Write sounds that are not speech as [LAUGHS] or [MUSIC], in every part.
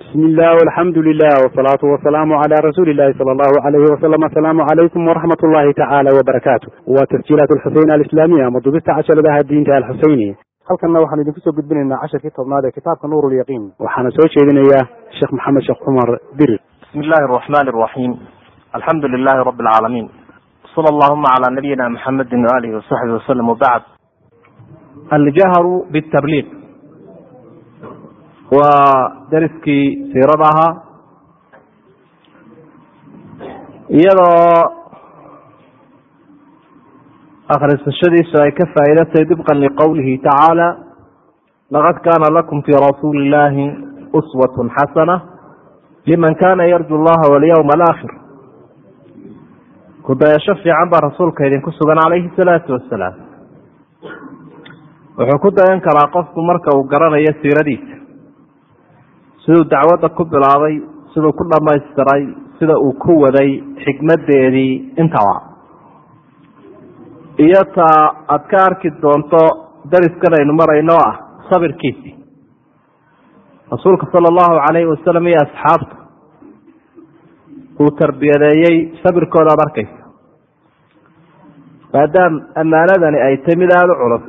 bismi illah alxamdu lilah wsalaatu wasalaamu cala rasuuli illahi sala allahu alayhi wasalam asalaamu calaykum waraxmat ullahi tacaala wabarakaatu waa tasjiilaat alxuseyn alislaamiya ama dubista casharadaha diinta alxuseyni halkanna waxaan idinku soo gudbinaynaa casharkii tobnaad ee kitaabka nuur lyaqiin waxaana soo jeedinayaa sheekh maxamed sheekh cumar dirir bismi illahi araxmani araxiim alxamdu lilahi rabi alcaalamiin sala allahuma cala nabiyina maxamedi waalihi wasaxbi wasalam wabacd aljahru bitabliiq waa dariskii siirada ahaa. Iyadoo akhrisashadiisu ay ka faa'idatay dibqan liqowlihi tacaala laqad kaana lakum fii rasuuli illahi uswatun xasana liman kana yarju llaha walyawma alaakhir. Kudayasho fiican baa rasuulka idinku sugan calayhi salaatu wasalaam wuxuu ku dayan karaa qofku marka uu garanayo siiradiisa siduu dacwadda ku bilaabay siduu ku dhamaystiray sida uu ku waday xikmadeedii intaba iyo taa aada ka arki doonto dariskan aynu marayno ah sabirkiisii rasuulka sala allahu calayhi wasalam iyo asxaabta uu tarbiyadeeyey sabirkooda ad arkaysa maadaam ammaanadani ay tay mid aada u culus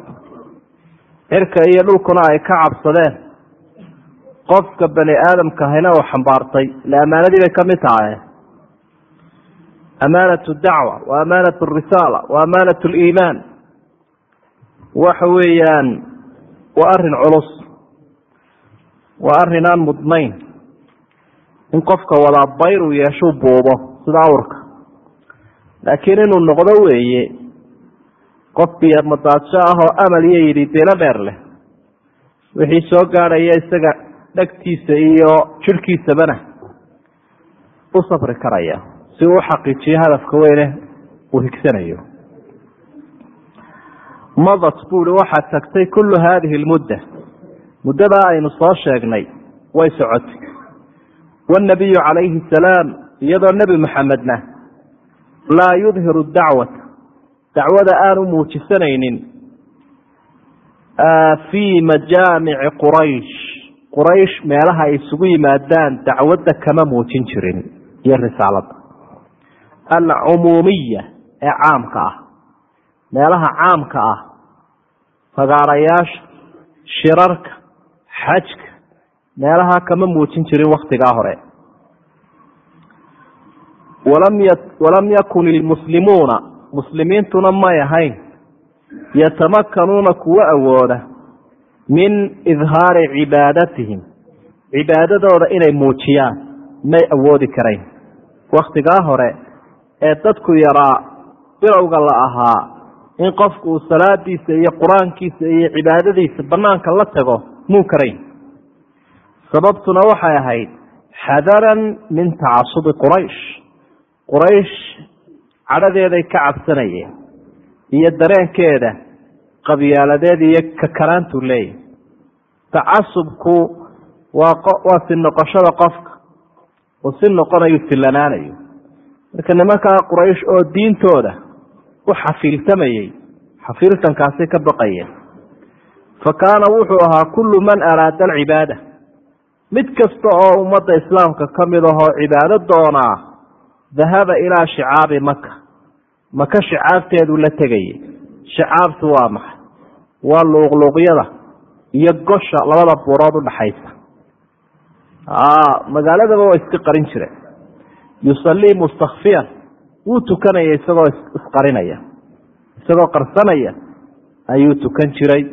cirka iyo dhulkuna ay ka cabsadeen qofka bani aadamka hayna uu xambaartay ile ammaanadii bay ka mid tahay. Amaanat dacwa wa amaanat risaala wa amaanat liimaan waxa weeyaan waa arrin culus. Waa arrin aan mudnayn. In qofka wadaa bayr uu yeeshuu buubo sida awrka laakiin inuu noqdo weeye qof biyamadaadsho ah oo amal iyo yidhi dilo dheer leh. Wixii soo gaadhaya isaga dhegtiisa iyo jirhkiisabana u safri karaya si uu uxaqiijiyo hadafka weyne uu higsanayo. Madat buui waxaa tagtay kullu haadihi lmudda. Muddadaa aynu soo sheegnay way socotay. Wanabiyu calayhi salaam iyadoo nebi maxamedna laa yudhiru dacwata dacwada aanu muujisanaynin fii majaamici quraysh quraysh meelaha ay isugu yimaadaan dacwadda kama muujin jirin. Iyo risaalada alcumuumiya ee caamka ah. Meelaha caamka ah. Fagaarayaasha shirarka xajka. Meelaha kama muujin jirin waktigaa hore. Walam yakun ilmuslimuuna muslimiintuna may ahayn. Yatamakanuuna kuwa awooda min idhaari cibaadatihim. Cibaadadooda inay muujiyaan may awoodi karayn waktigaa hore ee dadku yaraa bilowga la ahaa in qofku uu salaadiisa iyo qur'aankiisa iyo cibaadadiisa banaanka la tago muu karayn sababtuna waxay ahayd xadaran min tacasubi quraysh. Quraysh cadhadeeday ka cabsanayeen iyo dareenkeeda qabyaaladeed iyo kakanaantuu leeyahy tacasubku waa si noqoshada qofka uu si noqonayu silanaanayo marka nimankaa quraysh oo diintooda u xafiiltamayey xafiiltankaasi ka baqayeen. Fa kaana wuxuu ahaa kullu man araada alcibaada. Mid kasta oo ummadda islaamka ka mid ahoo cibaado doonaa dahaba ilaa shicaabi maka maka shicaabteedu la tegayay. Shicaabtu waa maxay waa luuqluuqyada iyo gosha labada buurood udhaxaysa magaaladaba waa iska qarin jire. Yusallii mustakfiyan wuu tukanaya isagoo isqarinaya. Isagoo qarsanaya ayuu tukan jiray.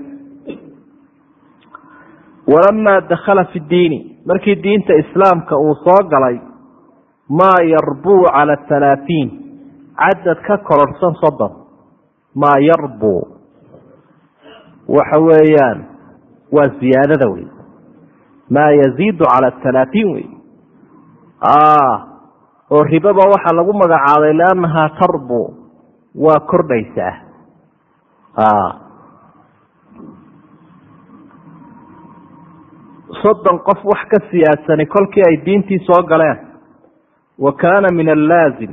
Walamaa dakhala fi diini markii diinta islaamka uu soo galay maa yarbuu cala halaatiin cadad ka kororhsan soddon maa yarbuu waxa weeyaan waa ziyaadada wey maa yaziidu cala halaatiin wey oo ribaba waxaa lagu magacaabay liannahaa tarbu waa kordhaysaa soddon qof wax ka siyaadsani kolkii ay diintii soo galeen. Wa kaana min allaazim.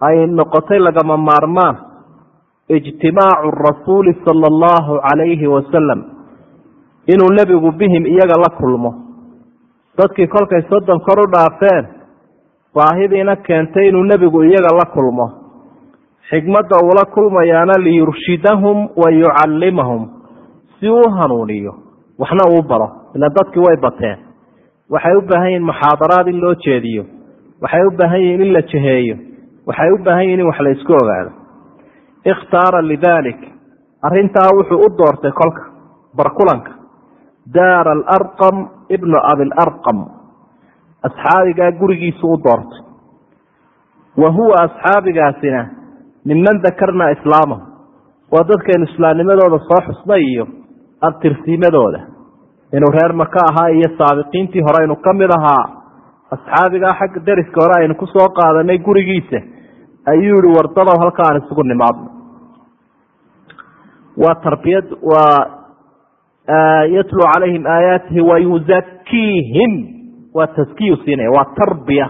Ay noqotay lagama maarmaan ijtimaacu rasuuli sala allahu calayhi wasalam inuu nebigu bihim iyaga la kulmo. Dadkii kolkay soddon kor u dhaafeen baahidiina keentay inuu nebigu iyaga la kulmo. Xikmadda uula kulmayaana liyurshidahum wa yucallimahum. Si uu hanuuniyo waxna uu baro. Ila dadkii way bateen. Waxay u baahan yihiin muxaadaraad in loo jeediyo. Waxay u baahan yihiin in la jeheeyo. Waxay u baahan yihiin in wax la isku ogaado ikhtaara lidalik arrintaa wuxuu u doortay kolka barkulanka daara alarqam ibnu abilarqam asxaabigaa gurigiisu u doortay wa huwa asxaabigaasina minman dakarna islaamahu waa dadkaynu islaamnimadooda soo xusnay iyo abtirsiimadooda inuu reer maka ahaa iyo saabiqiintii hore aynu ka mid ahaa asxaabigaa xagga deriska hore aynu ku soo qaadanay gurigiisa ayuu yihi wardadow halkaan isugu nimaadno waa tarbiyad waa yatlu calayhim aayaatihi wayuzakiihim waa taskiyu siinaya waa tarbiya.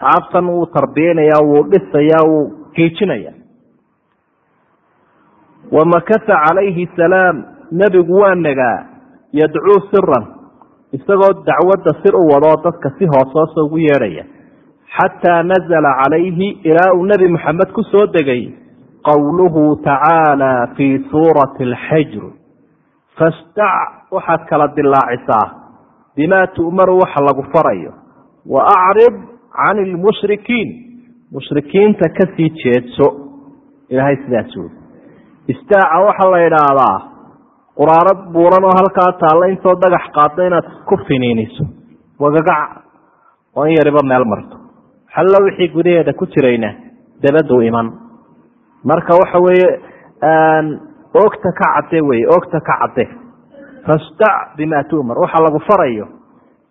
Asxaabtan wuu tarbiyeynaya wuu dhisaya wuu geejinaya wamakasa calayhi salaam nebigu waa nagaa yadcuu siran isagoo dacwadda sir u wadoo dadka si hoosoosa ugu yeedhaya. Xataa nazala calayhi ilaa uu nebi moxamed ku soo degay qowluhu tacaala fii suurati alxijr fastac waxaad kala dilaacisaa. Bimaa tu'maru waxa lagu farayo. Wa acrid can ilmushrikiin mushrikiinta ka sii jeedso. Ilaahay sidaas wuri istaaca waxaa la idhaahdaa quraarad buuran oo halkaa taalla intoo dhagax qaadda inaad ku finiiniso. Wagagac oo in yariba meel marto. Xallo wixii gudaheeda ku jirayna dabadu iman marka waxa weeye oogta ka cadde weye oogta ka cadde. Fastac bimaa tu'mar. Waxa lagu farayo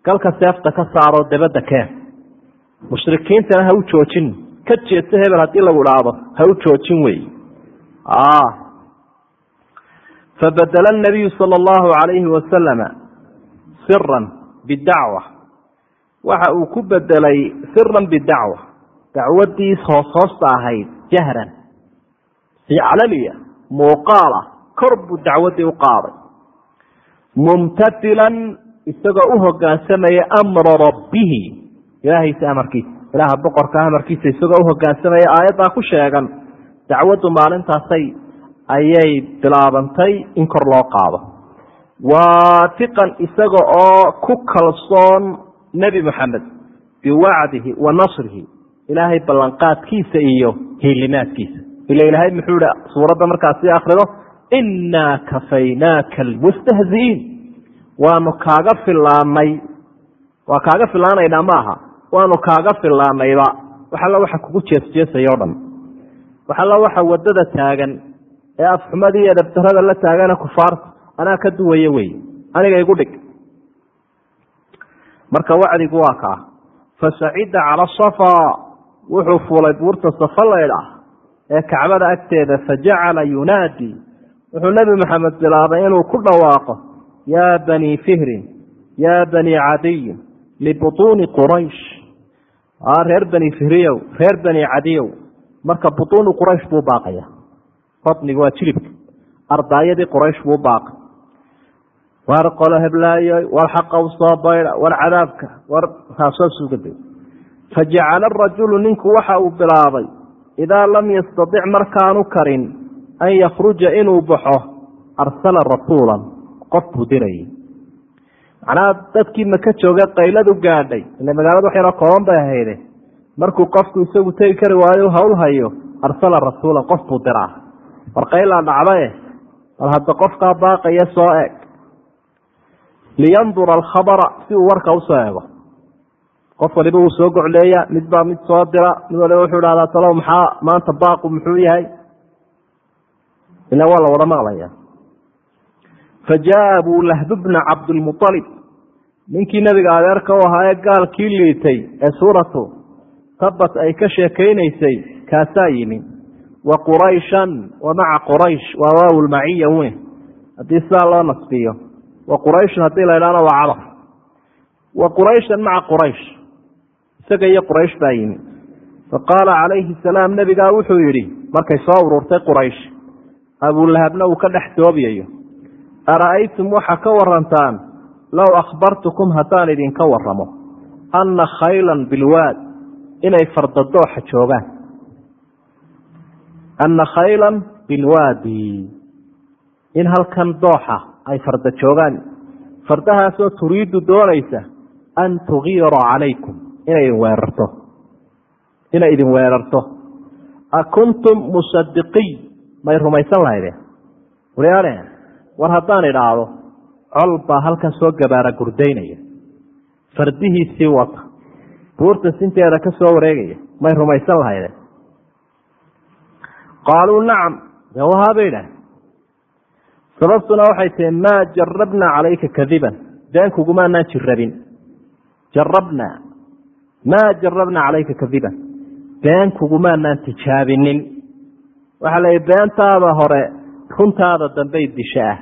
galka seefta ka saaroo dabadda keen. Mushrikiintana ha u joojin. Ka jeedso hebel haddii lagu dhaahdo ha u joojin wey. Fabadela nabiyu sala allahu calayhi wasalama siran bidacwa waxa uu ku bedelay siran bidacwa dacwadiis hoos hoosta ahayd jahran si calaliya muuqaala kor buu dacwaddii u qaaday. Mumtatilan isagoo u hogaansamaya amra rabbihi. Ilaahaysa amarkiisa ilaaha boqorka amarkiisa isagoo u hogaansamaya aayaddaa ku sheegan. Dacwaddu maalintaasay ayay bilaabantay in kor loo qaado. Waatiqan isaga oo ku kalsoon nebi moxamed biwacdihi wa nasrihi. Ilaahay ballanqaadkiisa iyo hiilimaadkiisa ila ilaahay muxuu ihi suuradda markaad sii akrido innaa kafaynaaka almustahzi'iin waanu kaaga filaanay waa kaaga filaanaynaa ma aha. Waanu kaaga filaanayba wax alla waxa kugu jeesjeesaya o dhan. Wax alla waxa waddada taagan ee afxumadii iyo dabdarada la taagana kufaarta anaa ka duwaya wey. Aniga igu dhig. Marka wacdigu waa kaa fasacida cala safa. Wuxuu fuulay buurta safa laydhaah ee kacbada agteeda fajacala yunaadi wuxuu nebi maxamed bilaabay inuu ku dhawaaqo yaa banii fihrin yaa banii cadiyin libutuuni quraysh. Reer bani fihriyow reer bani cadiyow marka butuuni quraysh buu baaqaya. Badniga waa jilibka ardaayadii quraysh buu baaqay. War qolo heblaayo war xaqa soo baydha war cadaabka war haasoosuugada fajacala arajulu ninku waxa uu bilaabay idaa lam yastatic markaanu karin an yakhruja inuu baxo arsala rasuulan qof buu dirayay macnaha dadkii maka jooga qayladu gaadhay ila magaalada wax yaroo kooban bay ahayde markuu qofku isagu tegi kari waayo hawl hayo arsala rasuulan qof buu diraa war qaylaa dhacdae bal hadda qofkaa baaqaya soo eg liyandura alkhabara si uu warka u soo ego qof waliba wuu soo gocleeya mid baa mid soo dira mid waliba wuxuu dhahdaa talow maxaa? Maanta baaqu muxuu yahay? Ila waa la wada maqlaya fa jaa abu lahb bna cabdilmualib ninkii nabiga adeerka u ahaa ee gaalkii liitay ee suuratu tabat ay ka sheekaynaysay kaasaa yimi. Wa qurayshan wa quraysh waa waaw lmaciya wen haddii sidaa loo nasbiyo. Wa qurayshan haddii la idhahdo waa cadaf wa qurayshan maca quraysh isaga iyo quraysh baa yimi. Faqaala calayhi salaam nebigaa wuxuu yidhi markay soo ururtay quraysh abulahabna uu ka dhex doobiyayo ara'aytum waxa ka warantaan low akhbartukum haddaan idinka waramo anna khaylan bilwaad inay fardadooxa joogaan. Anna khaylan bilwaadi in halkan dooxa ay farda joogaan. Fardahaasoo turiidu doonaysa an tugiira calaykum inay weerarto. Inay idin weerarto. Akuntum musadiqiy may rumaysan lahaydeen waliyaale war haddaan idhaahdo col baa halkan soo gabaara gurdaynaya. Fardihiisii wata. Buurta sinteeda ka soo wareegaya. May rumaysan lahaydeen qaaluu nacam wahaa bay idhaah sababtuna waxay tahi maa jarabna calayka kadiban. Been kugumaanaan jirabin jarabna maa jarabna calayka kadiban been kugumaanaan tijaabinin waxaa la yihi beentaada hore runtaada dambey dishaa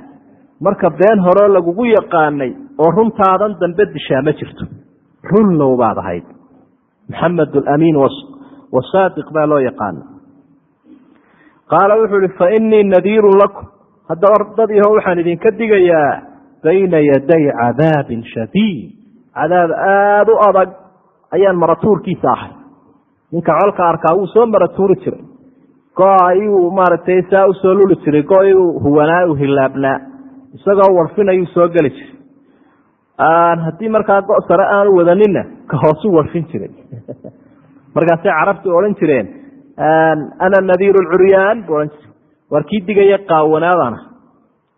marka been horeo lagugu yaqaanay oo runtaadan dambe dishaa ma jirto runlow baad ahayd maxamed alamiin wasaadiq baa loo yaqaana qaala wuxuu ihi fa inii nadiirun lakum haddaba dad iho waxaan idinka digayaa bayna yaday cadaabin shadiid cadaab aada u adag ayaan maratuurkiisa ahay. Ninka colka arkaa wuu soo maratuuri jiray. Go-a ayuu maaragtay saa u soo luli jiray go-iu huwanaa u hilaabnaa. Isagoo warfinayuu soo geli jiray. Haddii markaa go sare aanu wadaninna ka hoosu warfin jiray. [LAUGHS] Markaasay carabtu odhan jireen ana nadiir lcuryaan bu ohan jire waar kii digaya qaawanaadana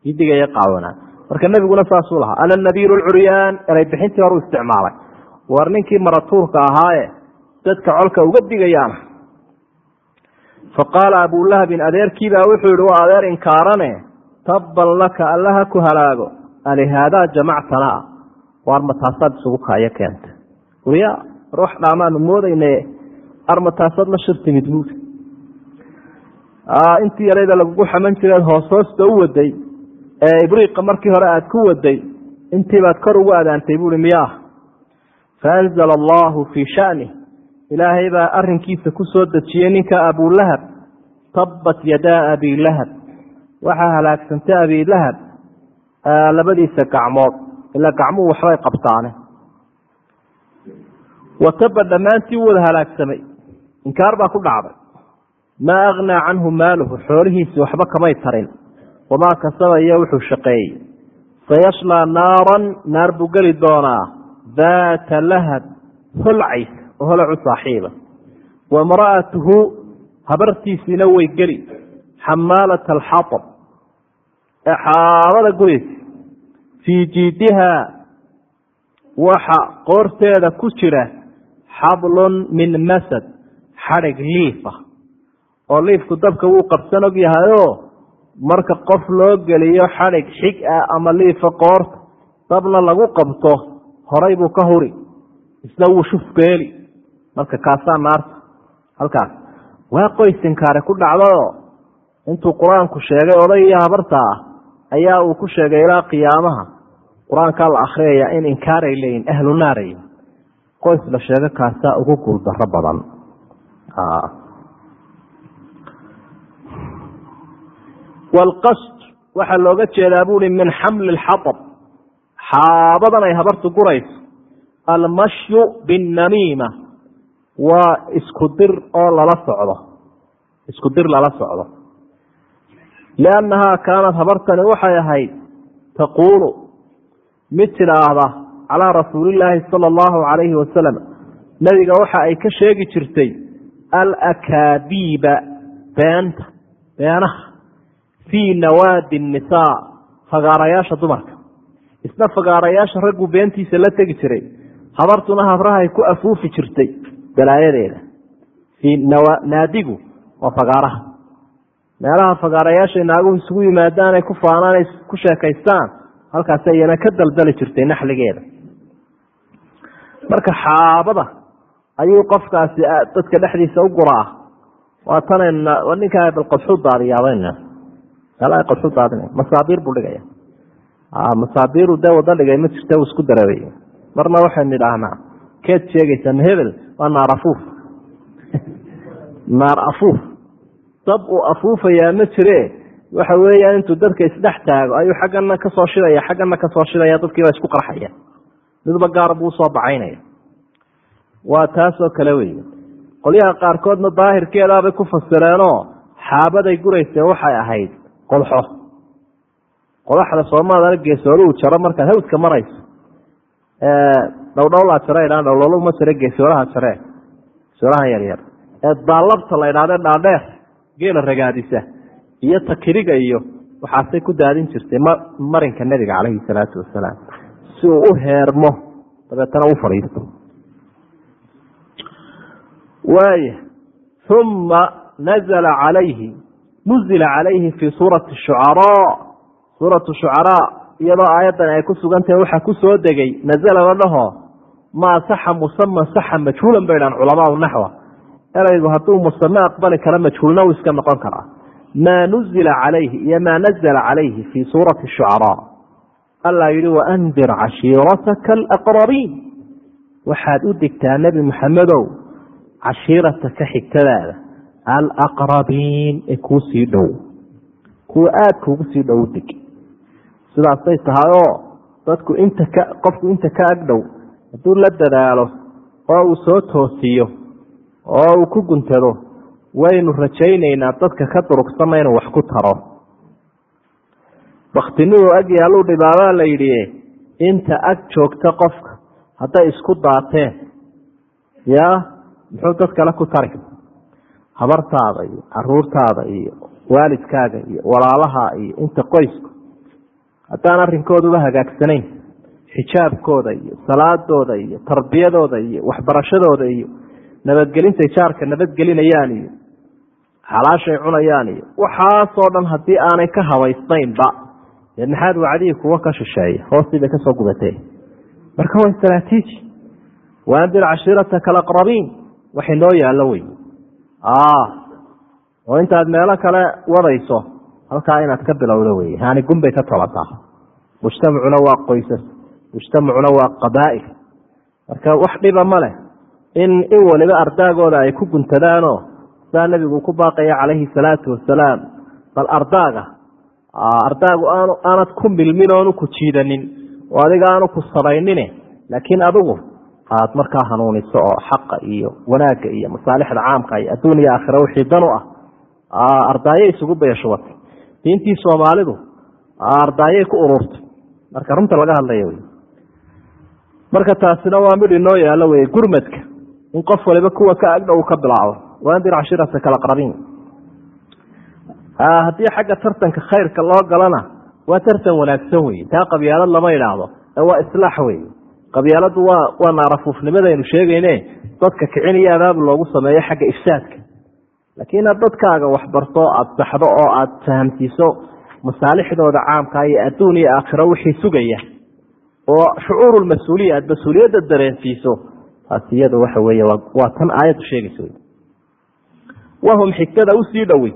kii digaya qaawanaa marka nebiguna saasuu lahaa ana nadiir lcuryaan eray bixintii horu isticmaalay waar ninkii maratuurka ahaaye dadka colka uga digayaana faqaala abulahabin adeerkiibaa wuxuu yihi waa adeer inkaarane tabban laka allaha ku halaago. Alihaadaa jamactanaa waar mataasaad isugu kaayo keenta waliya ruux dhaamaanu moodayne armataasaad la shir buuri intii yarayda lagugu xaman jireed hoos hoosta u waday. Ee ibriiqa markii hore aad ku waday intiibaad kor ugu adaantay buui miyaa faanzala allahu fii shani ilaahay baa arinkiisa ku soo dejiyey ninka abulahab tabbat yadaa abilahab waxaa halaagsantay abilahab labadiisa gacmood ilaa gacmuhu waxbay qabtaane wataba dhammaantii u wada halaagsamay inkaar baa ku dhacday maa agnaa canhu maaluhu xoolihiisi waxba kamay tarin wamaa kasaba iyo wuxuu shaqeeyey sayaslaa naaran naar buu geli doonaa daata lahab holcays holacu saaxiiba. Wa imra'atuhu habartiisiina way geli. Xamaalata alxatab ee xaabada guraysa fii jiidihaa waxa qoorteeda ku jira xablun min masad xadhig liifa oo liifku dabka wuu qabsan og yahayoo marka qof loo geliyo xadhig xig ah ama liifa qoorta dabna lagu qabto horay buu ka huri. Isna wuu shufgeeli marka kaasaa naarta. Halkaas waa qoysinkaare ku dhacdao intuu qur'aanku sheegay oday iyo habarta ah ayaa uu ku sheegay ilaa qiyaamaha. Qur'aankaa la akriyaya in inkaaray leeyihiin ahlu naaray. Qoys la sheego kaasaa ugu guuldaro badan. Wlqasd waxaa looga jeedaa buui min xamli xaab xaabadan ay habartu gurayso. Almashyu binnamiima. Waa isku dir oo lala socdo. Isku dir lala socdo. Liannahaa kaanat habartani waxay ahayd taquulu mid tidhaahda calaa rasuulillaahi sala allahu calayhi wasalam nebiga waxa ay ka sheegi jirtay alakaadiiba beenta beenaha fii nawaadi nisaa fagaarayaasha dumarka isna fagaarayaasha raggu beentiisa la tegi jiray. Habartuna habrahay ku afuufi jirtay balaayadeeda. Naadigu waa fagaaraha. Meelaha fagaarayaashay naaguhu isugu yimaadaan ay ku faanaan ku sheekaystaan halkaas iyana ka daldali jirtay naxligeeda. Marka xaabada ayuu qofkaasi dadka dhexdiisa u guraa. Waa tan ninkaa balqodxu daadiyaabana qodxu daadina masaabiir buu dhigaya masaabiiru dee wada dhigay ma jirta isku dareeray marna waxaynu idhaahnaa keed sheegaysaa mahebel waa naar afuuf. [LAUGHS] Naar afuuf. Dab uu afuufayaa ma jire. Waxa weeyaan intuu dadka isdhex taago ayuu xaggana ka soo shidaya xaggana ka soo shidaya dadkiiba isku qarxaya. Midba gaar buu u soo bacaynaya. Waa taasoo kale wey qolyaha qaarkoodna daahirkeedaabay ku fasireenoo xaabaday gurayseen waxay ahayd qolxo qodaxda soomaalidana geesooluhu jaro markaad hawdka marayso dhowdhowlaa jare dhaan dhowdhowluma jare geesoolaha jare geesoolaha yaryar ee daallabta la idhahde dhaadheer geela ragaadisa iyo takiriga iyo waxaasay ku daadin jirtay marinka nebiga caleyhi salaatu wasalaam. Si uu u heermo dabeetana u fadhiisto. Waaya uma nazla calayhi nuzila calayhi fii suurati shucaraa suuratu shucaraa iyadoo aayaddan ay ku sugantahay waxaa ku soo degay nazala la dhaho maa saxa musaman saxa majhuulan bay dhahan culamaau naxwa. Eraygu hadduu musame aqbali kara majhuulna uu iska noqon karaa maa nuzila calayhi iyo maa nazala calayhi fii suurati shucaraa. Alla yihi waandir cashiirataka alaqrabiin waxaad u digtaa nebi maxamedow cashiirataka xigtadaada alaqrabiin ee kuu dhow. Kuwa aada kuugu sii dhow dig sidaasay tahay oo dadku inta ka qofku inta ka agdhow hadduu la dadaalo oo uu soo toosiyo oo uu ku guntado waynu rajaynaynaa dadka ka durugsanna inuu wax ku taro. Baktiniduu ag yaalluu dhibaabaa la yidhi inta ag joogta qofka hadday isku daateen yaa muxuu dad kale ku tari? Habartaada iyo caruurtaada iyo waalidkaaga iyo walaalaha iyo inta qoysku haddaan arrinkooduba hagaagsanayn xijaabkooda iyo salaadooda iyo tarbiyadooda iyo waxbarashadooda iyo nabadgelintay jaarka nabadgelinayaan iyo xalaashay cunayaan iyo waxaasoo dhan haddii aanay ka habaysnaynba dee maxaad wacdihii kuwo ka shisheeya hoostii bay ka soo gubatee marka waa istraatiiji waandir cashiirataka alaqrabiin waxay noo yaallo wey oo intaad meelo kale wadayso halkaa inaad ka bilowdo wey hani gunbay ka tolataa mujtamacuna waa qoysas. Mujtamacuna waa qabaa'il. Marka wax dhiba ma leh. In in waliba ardaagooda ay ku guntadaanoo saa nebigu ku baaqaya calayhi salaatu wasalaam bal ardaaga ardaagu aanu aanad ku milmin oonu ku jiidanin oo adiga aanu ku sabaynine laakiin adigu aad markaa hanuuniso oo xaqa iyo wanaagga iyo masaalixda caamka iyo adduun iyo aakhira wixii dan u ah ardaayo isugu dayashubatay diintii soomaalidu ardaayay ku ururtay. Marka runta laga hadlaya wey. Marka taasina waa midh inoo yaalo wey gurmadka. In qof waliba kuwa ka agdhow ka bilaabo. Waandir cashirataka alaqrabiin haddii xagga tartanka khayrka loo galana waa tartan wanaagsan wey. Taa qabyaalad lama idhaahdo waa islaax wey. Qabyaaladu waa waa naarafuufnimadaynu sheegayne dadka kicin iyo adaab loogu sameeyo xagga ifsaadka laakiin inaad dadkaaga waxbarto aada saxdo oo aada fahamsiiso masaalixdooda caamka iyo adduun iyo aakhiro wixii sugaya oo shucuuru mas'uuliya aada mas'uuliyadda dareensiiso taas iyada waxa wey waa tan aayaddu sheegaysa w wahum xigtada u sii dhowey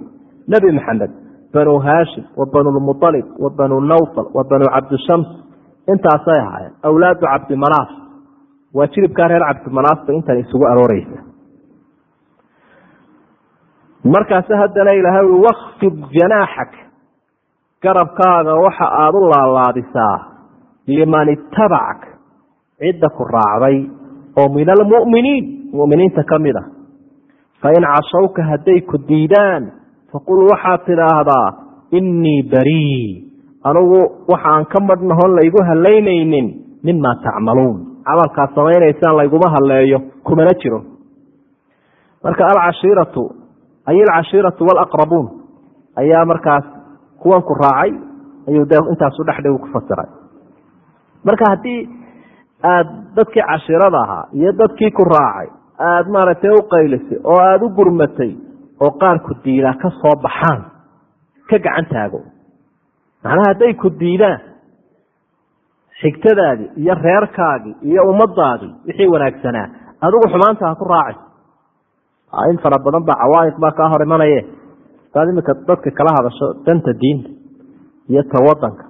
nebi maxamed banu haashim wa banu lmualib wa banu nawfal wa banu cabdishams intaasay ahaayeen. Awlaadu cabdimanaaf waa jiribkaa reer cabdimanaafba intan isugu arooreysa markaase haddana ilaahay ui wakfid janaaxak. Garabkaaga waxa aada u laalaadisaa liman itabacak cidda ku raacday oo min almu'miniin mu'miniinta ka mid a fain cashawka hadday ku diidaan faqul waxaad tidhaahdaa innii barii anugu waxaan ka madhnahon laygu halaynaynin mima tacmaluun. Camalkaad samaynaysaan layguma haleeyo kumana jiro. Marka alcashiiratu ay alcashiiratu walaqrabuun ayaa markaas kuwan ku raacay ayuu de intaasu dhexdhigu ku fasiray marka haddii aada dadkii cashiirada ahaa iyo dadkii ku raacay aada maaragtay u qaylisay oo aada u gurmatay oo qaarku diidaa ka soo baxaan ka gacan taago macnaha hadday ku diidaan xigtadaadii iyo reerkaagii iyo ummadaadii wixii wanaagsanaa adigu xumaanta ha ku raacay in fara badan baa cawaa'iq baa kaa hor imanaye hadaad imika dadka kala hadasho danta diinta iyo ta wadanka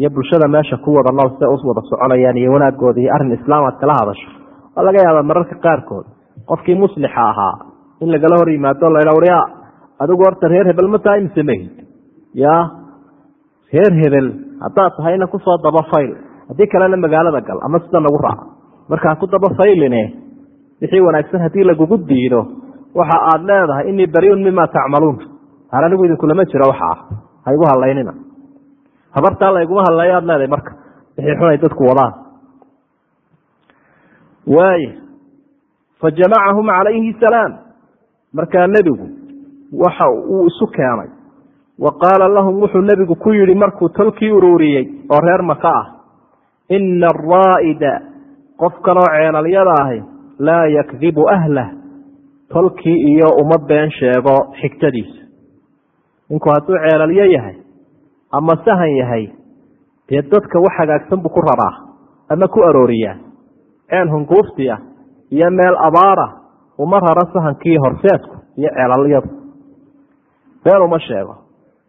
iyo bulshada meesha ku wada nool siday u wada soconayaan iyo wanaagooda iyo arrin islaam aad kala hadasho waa laga yaabaa mararka qaarkood qofkii muslixa ahaa in lagala hor yimaado la waryaa adigu horta reer hebel ma tahay mise mahid ya reer hebel haddaad tahayna ku soo daba fayl haddii kalena magaalada gal ama sida nagu raaco markaa ku daba fayline wixii wanaagsan haddii lagugu diido waxa aad leedahay inii bariun mima tacmaluun. Har anigu idinkulama jiro waxa ah. Ha igu halaynina habartaa layguma hadleeyo aad leedahay marka. Wixii xun ay dadku wadaan. Waay fajamacahum calayhi salaam. Markaa nebigu waxa uu isu keenay. Wa qaala lahum wuxuu nebigu ku yihi markuu tolkii ururiyey oo reer maka ah ina araa'ida qofkanoo ceelalyada ahi laa yakdibu ahlah tolkii iyo uma been sheego xigtadiisa. Ninku hadduu ceelalyo yahay ama sahan yahay dee dadka wax hagaagsan buu ku rabaa ama ku arooriyaa? Ceel hunguufti ah iyo meel abaara uma raro sahankii horseedku iyo ceelalyadu been uma sheego.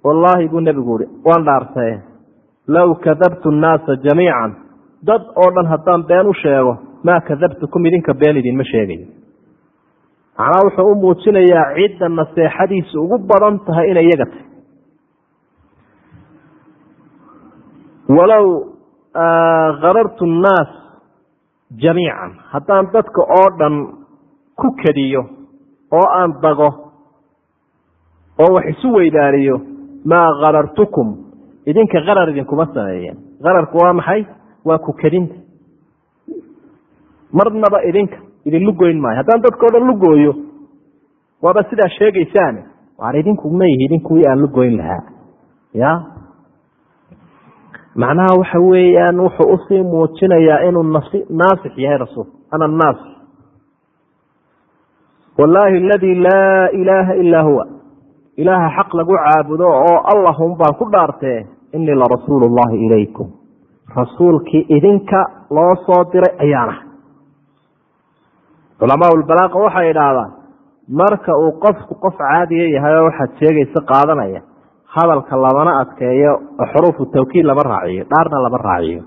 Wallaahi buu nebigu ihi waan dhaartaye low kadabtu nnaasa jamiican. Dad oo dhan haddaan been u sheego maa kadabtukum idinka been idinma sheegayo macnaa wuxuu u muujinayaa cidda naseexadiisu ugu badan tahay inay iyaga tahy walow karartu nnaas jamiican. Haddaan dadka oo dhan ku kediyo oo aan dago oo wax isu weydaaniyo maa karartukum idinka karar idinkuma sameeyeen. Kararku waa maxay? Waa ku kedinta. Marnaba idinka idin lugoyn maayo. Haddaan dadka o dhan lugooyo waaba sidaa sheegaysaane waar idinku ma yihi idinkuwii aan lugoyn lahaa. Ya? Macnaha waxa weeyaan wuxuu u sii muujinayaa inuu naasix yahay rasuul ana naasix. Wallaahi aladii laa ilaaha ilaa huwa ilaaha xaq lagu caabudo oo allahum baan ku dhaartee inii larasuulu llahi ilaykum. Rasuulkii idinka loo soo diray ayaana culamaa ulbalaaqa waxay idhaahdaan marka uu qofku qof caadiya yahay oo waxaad sheegaysa qaadanaya hadalka lamana adkeeyo xuruufu tawkiid lama raaciyo dhaarna lama raaciyo.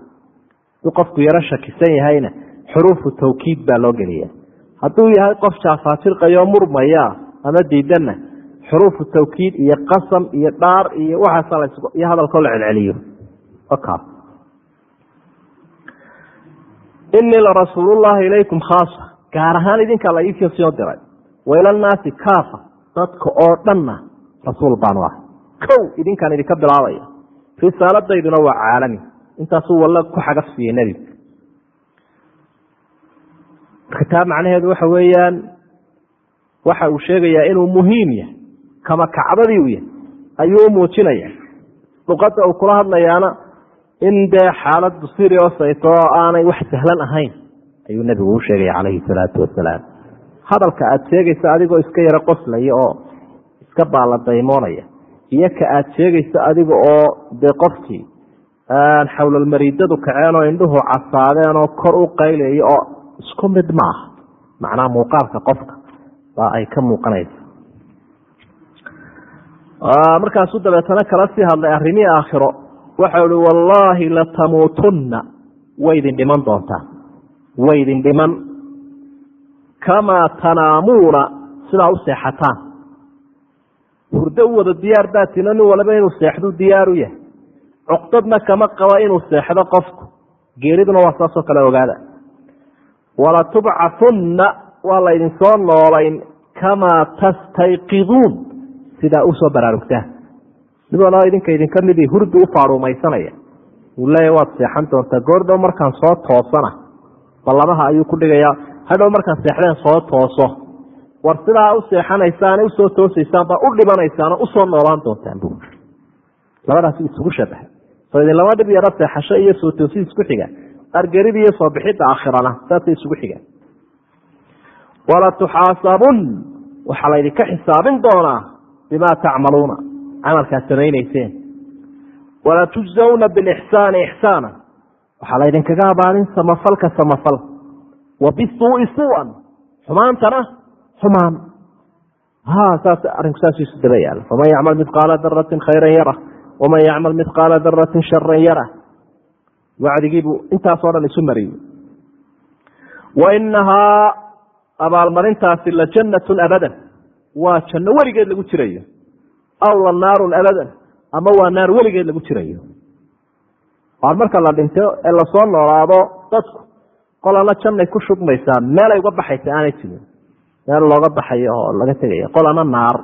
Hadduu qofku yaro shakisan yahayna xuruufu tawkiid baa loo geliya hadduu yahay qof jaafaajirqayoo murmaya ama diidanna xuruufu tawkiid iyo qasam iyo dhaar iyo waxaas iyo hadalkoo la celceliyo. Inii larasuulullahi ilaykum khaasa gaar ahaan idinkaa la iisii soo diray. Wailannaasi kaafa dadka oo dhanna rasuul baanu ah kow idinkaan idinka bilaabaya. Risaaladayduna waa caalami. Intaasuu walla ku xagaf siiyey nebigu marka taa macnaheedu waxa weeyaan waxa uu sheegayaa inuu muhiim yahay. Kama kacbadii u yahay. Ayuu muujinaya luqadda uu kula hadlayaana in dee xaaladu sirios ay too aanay wax sahlan ahayn ayuu nebigu u sheegaya calayhi salaatu wasalaam. Hadalka aada sheegaysa adigoo iska yaro qoslaya oo iska baaladaymoonaya iyo ka aada sheegaysa adiga oo dee qofkii xawlalmariidadu kaceen oo indhuhu casaadeen oo kor u qaylayo oo isku mid ma aha. Macnaha muuqaalka qofka baa ay ka muuqanaysa. Markaasuu dabeetana kala sii hadlay arrimihii aakhiro. Waxau ihi wallaahi latamuutunna way idin dhiman doontaan way idin dhiman. Kamaa tanaamuuna sidaa u seexataan. Hurdo u wada diyaar baatina nin waliba inuu seexdu diyaar u yahay. Cuqdadna kama qaba inuu seexdo qofku. Geeriduna waa saasoo kale ogaada. Walatubcatunna waa laydin soo noolayn. Kamaa tastayqiduun sidaa u soo baraarugtaan nibanoo idinka idinka midii hurdi u faarumaysanaya uu leeya waad seexan doontaa. Goordhow markaan soo toosana ballamaha ayuu ku dhigayaa. Hadhow markaan seexdeen soo tooso. War sidaa u seexanaysaan u soo toosaysaan baa u dhimanaysaan oo u soo noolaan doontaan bu labadaas isugu shabaha soo idin lama dhib yaro seexasho iyo soo toosi isku xiga. Argerida iyo soo bixidda aakhirana saasay isugu xigaan. Walatuxaasabun waxaa laydinka xisaabin doonaa bimaa tacmaluuna camalkaad samaynayseen. Walatujzawna bilixsaani ixsaana waxaa laydinkaga abaalin samafalka samafal. Wa bisuui suuan xumaantana xumaan. Arinku saas isu daba yaalla faman yacmal midqaala daratin khayran yara waman yacmal midqaala daratin sharan yara wacdigiibuu intaasoo dhan isu mariyey. Wa inahaa abaalmarintaasi la jannatun abadan. Waa janno weligeed lagu jirayo. Aw la naarun abadan. Ama waa naar weligeed lagu jirayo aan marka la dhinto ee la soo noolaado dadku qolana jannay ku shubmaysaa meelay uga baxaysa aanay jirin. Meel looga baxayo oo laga tegaya qolana naar.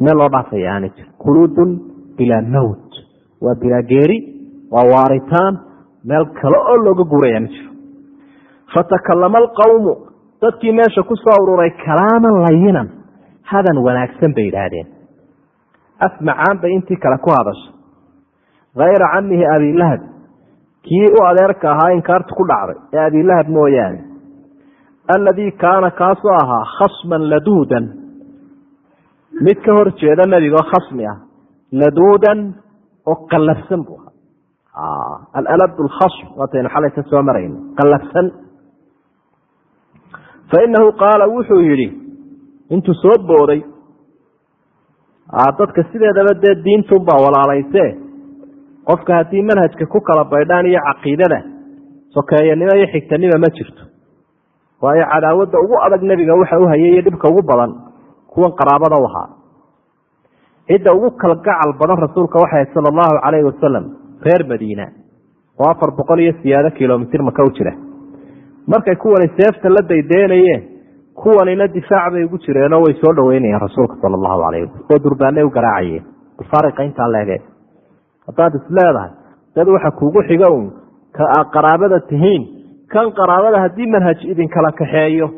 Meel loo dhaafaya aanay jirin. Khuluudun bilaa mowt waa bilaa geeri waa waaritaan. Meel kale oo looga guuraya ma jiro fatakalama alqawmu. Dadkii meesha ku soo ururay kalaaman layinan. Hadan wanaagsan bay yidhaahdeen. Af macaan bay intii kale ku hadashay hayra camihi abilahab kii u adeerka ahaa inkaartu ku dhacday ee abilahab mooyaane alladii kaana kaasoo ahaa khasman laduudan mid ka hor jeeda nebigoo khasmi ah laduudan oo qallafsan buu ahaa alalad lkhasm waataynu xalay ka soo marayno qallafsan fa inahu qaala wuxuu yidhi intuu soo booday dadka sideedaba dee diintunbaa walaalayse qofka haddii manhajka ku kala baydhaan iyo caqiidada sokeeyanimo iyo xigtanima ma jirto. Waayo cadaawadda ugu adag nebiga waxa u hayay iyo dhibka ugu badan kuwan qaraabada u ahaa. Cidda ugu kalgacal badan rasuulka waxay sala allahu calayhi wasalam reer madiina oo afar boqol iyo siyaado kilomitir maka u jira. Markay kuwani seefta la daydeynayeen kuwanina difaac bay ugu jireenoo way soo dhaweynayeen rasuulka sala allahu calayh wasalam oo durbaanay u garaacayeen. Faariqa intaa leegee haddaad is leedahay dad waxa kuugu xiga un ka aad qaraabada tihiin kan qaraabada haddii manhaj idinkala kaxeeyo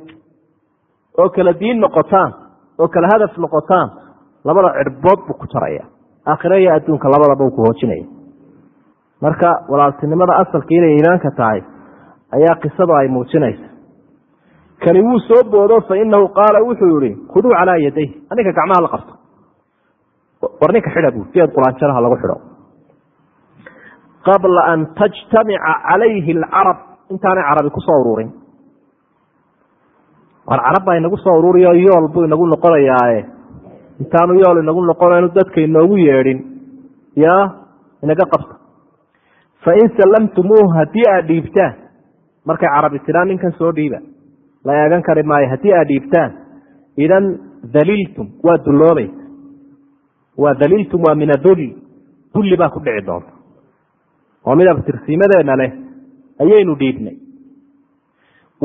oo kala diin noqotaan oo kala hadaf noqotaan labada cirbood buu ku jaraya aakhire iyo adduunka labadaba ku hoojinaya. Marka walaaltinimada asalka inay iimaanka tahay ayaa qisadu ay muujinaysa. Kani wuu soo boodo fa inahu qaala wuxuu yihi khuduu calaa yaday aninka gacmaha la qabto. War ninka xidha buu si eed quraanjaraha lagu xidho qabla an tajtamica calayhi alcarab. Intaanay carabi ku soo ururin. War carab baa inagu soo ururiyo yool buu inagu noqonayaae intaanu yool inagu noqonaynu dadka inoogu yeedhin. Yaa inaga qabta. Fain sallamtumuuhu haddii aad dhiibtaan markay carabi tidhaan ninkan soo dhiiba. La eegan kari maayo haddii aad dhiibtaan idan daliiltum waa dulloobaysa waa daliiltum waa min adulli dulli baa ku dhici doonta oo mid abtirsiimadeena leh ayaynu dhiibnay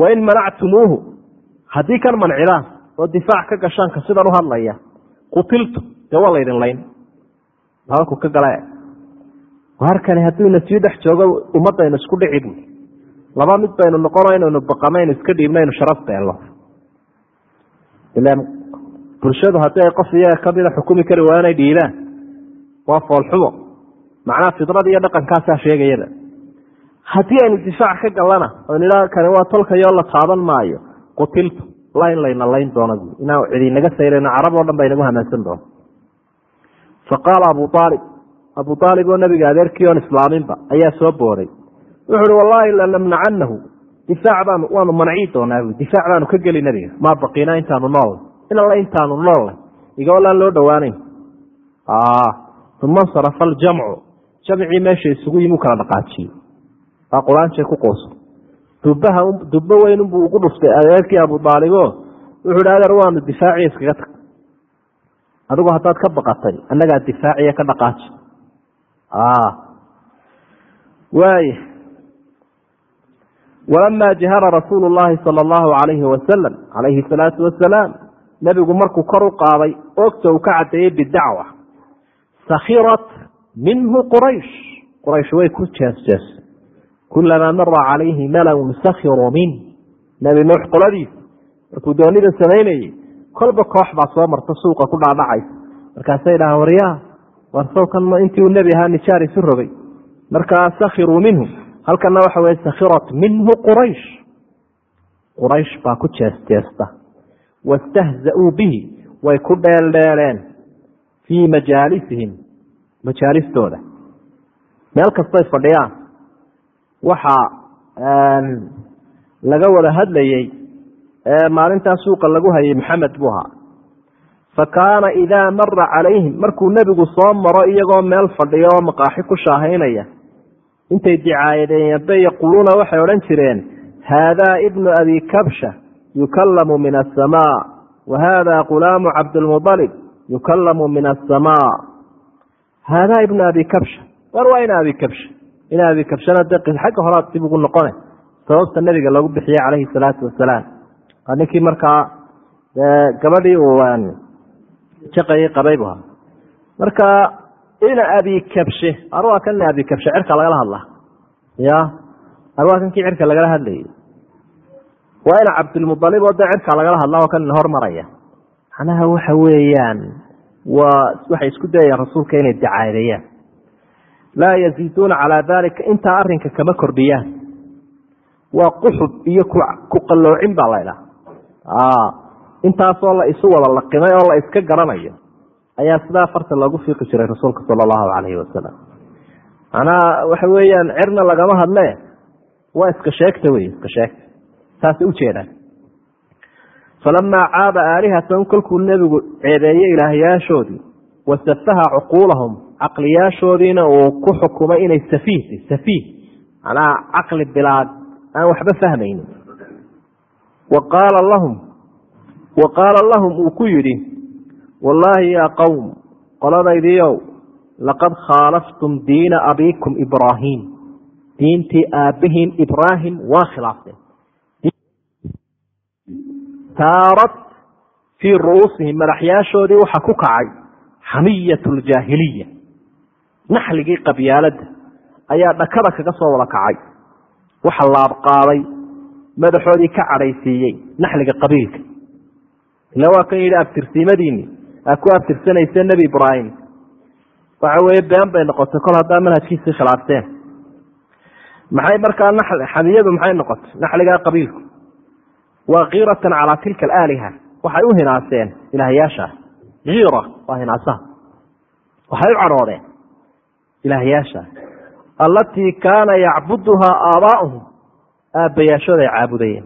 wain manactumuuhu haddii kan mancidaan oo difaac ka gashaanka sidan u hadlaya qutiltum dee waa laydin layn halku ka gala harkani hadduu ina sii dhex joogo ummadaynu isku dhici laba mid baynu noqono inaynu baqamaynu iska dhiibnaynu sharaf beelno ilan bulshadu haddii ay qof iyaga kamida xukumi kari waa inay dhiibaan waa foolxumo macnaha fidrada iyo dhaqankaasaa sheegayada haddii aynu difaac ka gallana nidhaa kani waa tolkayoo la taaban maayo qutiltu layn layna layn doona bu inaan cidinaga sayrayno carab oo dhan ba inagu hamaansan doona. Fa abu aalib abu aalib oo nabiga adeerkii oon islaaminba ayaa soo booday. Wuxu uhi wallaahi lanamnacanahu difaac baanu waanu mancii doonaa bu difaac baanu ka geli nabiga maa baqiinaa intaanu nool in alla intaanu noolle igoolaan loo dhowaanayn. Uma insarafa aljamcu jamcii meesha isugu yimi u kala dhaqaajiyey. Waa quraanjay ku quusa dubaha dubbo weynunbuu ugu dhuftay adeerkii abu aalibo wuxuu hi adeer waanu difaaciya iskaga tag adigu haddaad ka baqatay annagaa difaaciya ka dhaqaaji. Waaya walamaa jahara rasuulu llahi sala allahu alayhi wasalam calayhi salaatu wasalaam nebigu markuu kor u qaaday ogta uu ka caddeeyey bidacwa. Sakhirat minhu quraysh. Quraysh way ku jeesjees. Kulamaa mara calayhi malawun sakhiru min. Nebi nuux qoladiisa markuu doonida samaynayey kolba koox baa soo marta suuqa ku dhaadhacaysa markaasay dhahaan waryaa war sawkan ma intii uu nebi ahaa nijaar isu rogay. Markaa sakhiruu minhu. Halkana waxa weye sakhirat minhu quraysh. Quraysh baa ku jeesjeesta. Wastahza-uu bihi. Way ku dheeldheeleen. Fii majaalisihim majaalistooda meel kastay fadhiyaan. Waxaa laga wada hadlayey maalintaa suuqa lagu hayay maxamed buu ahaa. Fa kaana idaa mara calayhim markuu nebigu soo maro iyagoo meel fadhiya oo maqaaxi ku shaahaynaya. Intay dicaayadeenba yaquuluuna waxay odhan jireen haadaa ibnu abi kabsha yukallamu min asamaa wa haada qulaamu cabdilmualib yukallamu min asamaa haadaa ibnu abi kabsha war waa ina abi kabsha ina abi kabshana de xagga horaad dib ugu noqone sababta nabiga lagu bixiyey calayhi salaatu wasalaam waa ninkii markaa gabadhii uu jaqayay qabay bu ahaa marka ina abi kabshe arwaa kan ina abi kabshe cirka lagala hadlaa ya arwaa cirka lagala hadlayay waa ina cabdilmualib oo de cirka lagala hadlaa oo kan hormaraya macnaha waxa weeyaan waa waxay isku dayayaan rasuulka inay dacaadeeyaan. Laa yaziiduuna calaa dalika intaa arinka kama kordhiyaan. Waa quxub iyo ku qalloocin baa laydhaha intaasoo la isu wada laqimay oo la iska garanayo ayaa sidaa farta loogu fiiqi jiray rasuulka sala allahu calayhi wasalam macnaha waxa weeyaan cirna lagama hadle waa iska sheegta wey iska sheegta. Saasay ujeedaan falamaa caaba aalihatahum kolkuu nebigu ceebeeyey ilaahyaashoodii wasafaha cuquulahum caqliyaashoodiina uu ku xukumay inay safiih safiih macnaha caqli bilaad aan waxba fahmaynin wa qaala lahum wa qaala lahum uu ku yidhi wallaahi yaa qowm qoladaydiiow laqad khaalaftum diina abiikum ibraahiim diintii aabbihiin ibraahim waa khilaafteen taarat fii ru'uusihim madaxyaashoodii waxaa ku kacay xamiyat ljaahiliya naxligii qabyaaladda ayaa dhakada kaga soo wada kacay. Waxa laabqaaday madaxoodii ka cadhaysiiyey naxliga qabiilka. Ila waa kan yidhi abtirsiimadiini aa ku abtirsanayse nebi ibraahim? Waxa weeye been bay noqotay kol haddaa manhajkiisii khilaafteen. Maxay markaa xamiyadu maxay noqotay naxligaa qabiilku waa kiiratan calaa tilka alaaliha waxay u hinaaseen ilaahyaasha kiira waa hinaasaha waxay u cadhoodeen ilaahyaasha allatii kaana yacbuduhaa aabaa'uhum aabbayaashooday caabudayeen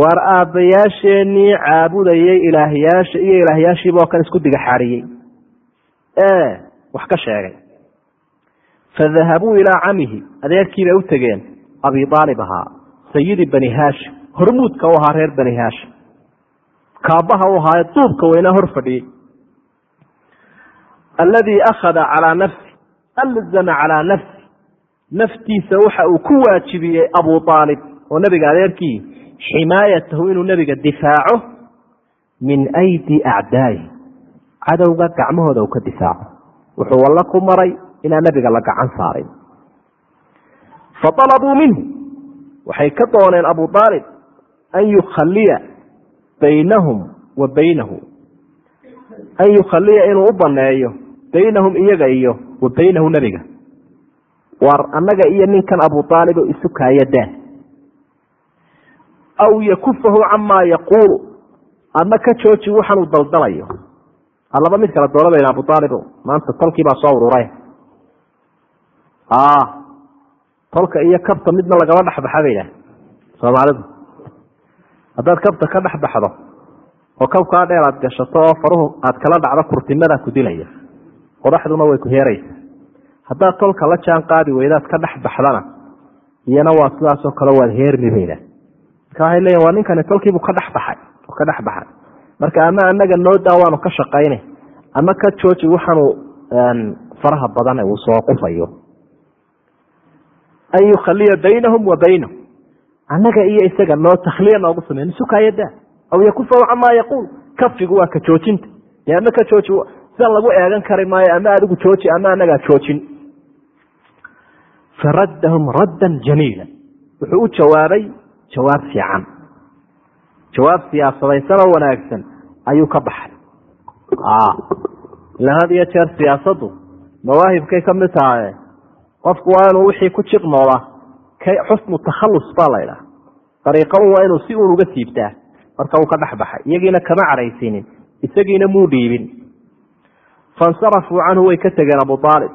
waar aabbayaasheenii caabudayay ilaahyaasha iyo ilaahyaashiiba oo kan isku digaxaadhiyey ee wax ka sheegay fadahabuu ilaa camihi adeerkii bay u tegeen abi aalib ahaa sayidi bani haashim hormuudka u ahaa reer bani haashim. Kaabaha u ahaaye duubka weynaa hor fadhiyey. Alladii akhada calaa nafsi alzama calaa nafsi. Naftiisa waxa uu ku waajibiyey abu aalib oo nebiga adeerkii ximaayatahu inuu nebiga difaaco min aydi acdaayi cadowga gacmahooda uu ka difaaco. Wuxuu walla ku maray inaan nebiga la gacan saarin. Faطalabuu minhu. Waxay ka dooneen abu aalib an yukhaliya baynahum wa baynahu an yukhaliya inuu u baneeyo baynahum iyaga iyo wa baynahu nebiga war annaga iyo ninkan abu aalib oo isu kaayadaa aw yakufahu camaa yaquulu adna ka jooji waxaanuu daldalayo alaba mid kala doonabayna abu aalib maanta tolkii baa soo ururay tolka iyo kabta midna lagama dhexbaxa bay idhaah soomaalidu haddaad kabta ka dhex baxdo oo kabkaa dheer aad gashato oo faruhu aad kala dhacdo kurtimadaa ku dilaya. Qodaxduna way ku heeraysa haddaad tolka la jaan qaadi weydaad ka dhex baxdana iyana waa sidaasoo kale waad heerni bayda marka waxay leeyiin waa ninkani tolkiibuu ka dhex baxay ka dhex baxay. Marka ama anaga noodaa waanu ka shaqayna ama ka jooji waxaanu faraha badan uu soo qufayo. An yukhaliya baynahum wa baynahum annaga iyo isaga noo takhliya noogu samey sukayada aw yakufahu camaa yaquul kafigu waa ka joojinta. Ama ka jooji? Sida lagu eegan kari maayo ama adigu jooji ama anagaa joojin. Faraddahum raddan jamiila wuxuu u jawaabay jawaab fiican. Jawaab siyaasadaysanoo wanaagsan ayuu ka baxay. Ila had iyo jeer siyaasaddu mawaahibkay ka mid tahaye qofku waa inuu wixii ku jiqnooda. Xusnu takhallus baa la ydhaha dariiqan waa inuu si uun uga siibtaa marka uu ka dhex baxay iyagiina kama cadhaysinin isagiina muu dhiibin. Faاnsarafuu canhu way ka tegeen abu aalib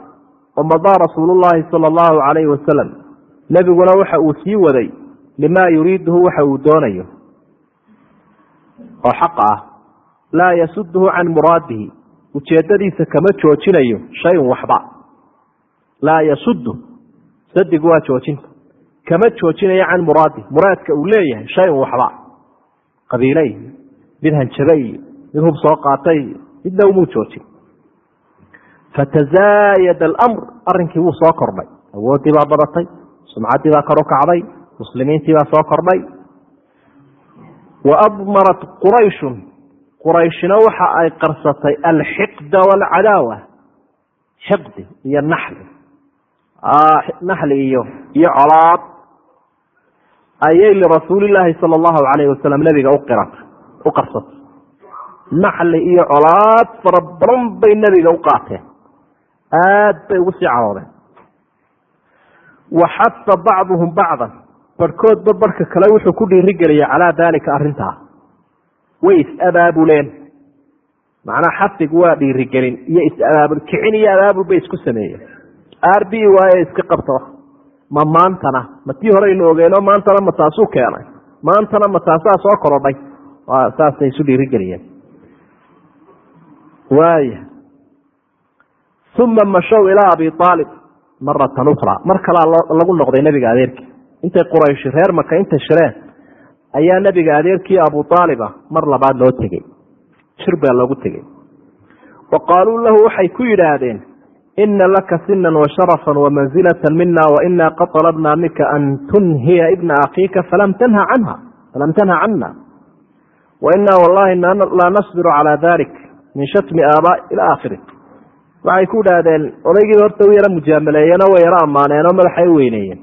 wamadaa rasuulu llaahi sala allahu calayhi wasalam. Nebiguna waxa uu sii waday limaa yuriiduhu waxa uu doonayo. Oo xaq ah. Laa yasuduhu can muraadihi. Ujeedadiisa kama joojinayo shayun waxba. Laa yasudu sadigu waa joojinta kama joojinayo can muraadihi muraadka uu leeyahay shayun waxba. Qabiile iyo mid hanjabe iyo mid hub soo qaatay iyo midna umuu joojin. Fatazaayada alamr arrinkii wuu soo kordhay. Awooddii baa badatay sumcaddii baa kor u kacday muslimiintii baa soo kordhay. Wa admarat qurayshun qurayshina waxa ay qarsatay alxiqda waalcadaawa xiqdi iyo naxli naxli iyo iyo colaad ayay lirasuulilaahi sala allahu calayhi wasalam nebiga u qarsatay naxli iyo colaad fara badan bay nebiga u qaateen. Aada bay ugu sii caroodeen waxasa bacduhum bacdan. Barhkoodba barhka kale wuxuu ku dhiirigeliyay calaa daalika arrintaa. Way is-abaabuleen macnaa xasigu waa dhiirigelin iyo is-abaabul kicin iyo abaabul bay isku sameeyeen r b waaye iska qabto. Ma maantana ma tii horeynu ogeyno maantana ma taasuu keenay. Maantana ma taasaa soo korodhay. Saasay isu dhiirigeliyeen. Waaya uma mashow ilaa abi aalib maratan ukra mar kalaa lagu noqday nebiga adeerkii. Intay quraysh reer maka intay shireen ayaa nebiga adeerkii abu aaliba mar labaad loo tegey. Shir baa loogu tegey. Wa qaaluu lahu waxay ku yidhaahdeen ina laka sinan washarafan wamanzilata mina wainaa qad talabnaa minka an tunhiya ibna akiika falam tanha cana wainaa wallahi laa nasbiru calaa dalik min shatmi aabaa ila aakhiri waxay ku idhaahdeen odaygiiba horta u yaro mujaamaleeyeenoo way yaro ammaaneenoo madaxay u weyneeyeen.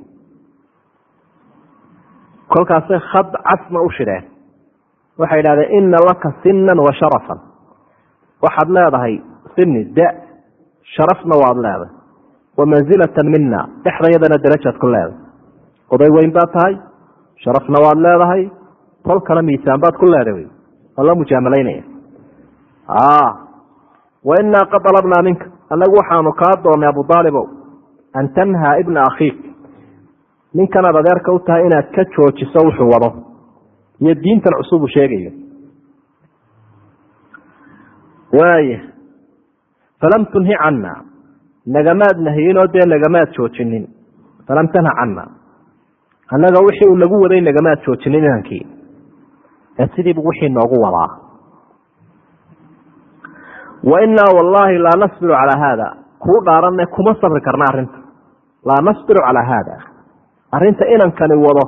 Kolkaasay khad casma u shidheen waxay idhahdeen ina laka sinan wa sharafan. Waxaad leedahay sini da sharafna waad leedahay wa mansilatan mina dhexdayadana darajaad ku leedahay oday weyn baad tahay sharafna waad leedahay tolkana miisaan baad ku leedahay wy waa loo mujaamalaynaya wainaa qad dalabnaa minka annagu waxaanu kaa doonnay abu aalibow an tanhaa ibna akhiik ninkanaad adeerka u tahay inaad ka joojiso wuxuu wado iyo diintan cusub uu sheegayo waaya falam tunhi cana nagamaad nahiyinoo dee nagamaad joojinin falam tanha cana annaga wixii uu nagu waday nagamaad joojinin inankii ee sidiibu wixii noogu wadaa wainaa wallaahi laa nasbiru calaa haada kuu dhaaranne kuma sabri karna arrinta laa nasbiru calaa haada arrinta inankani wado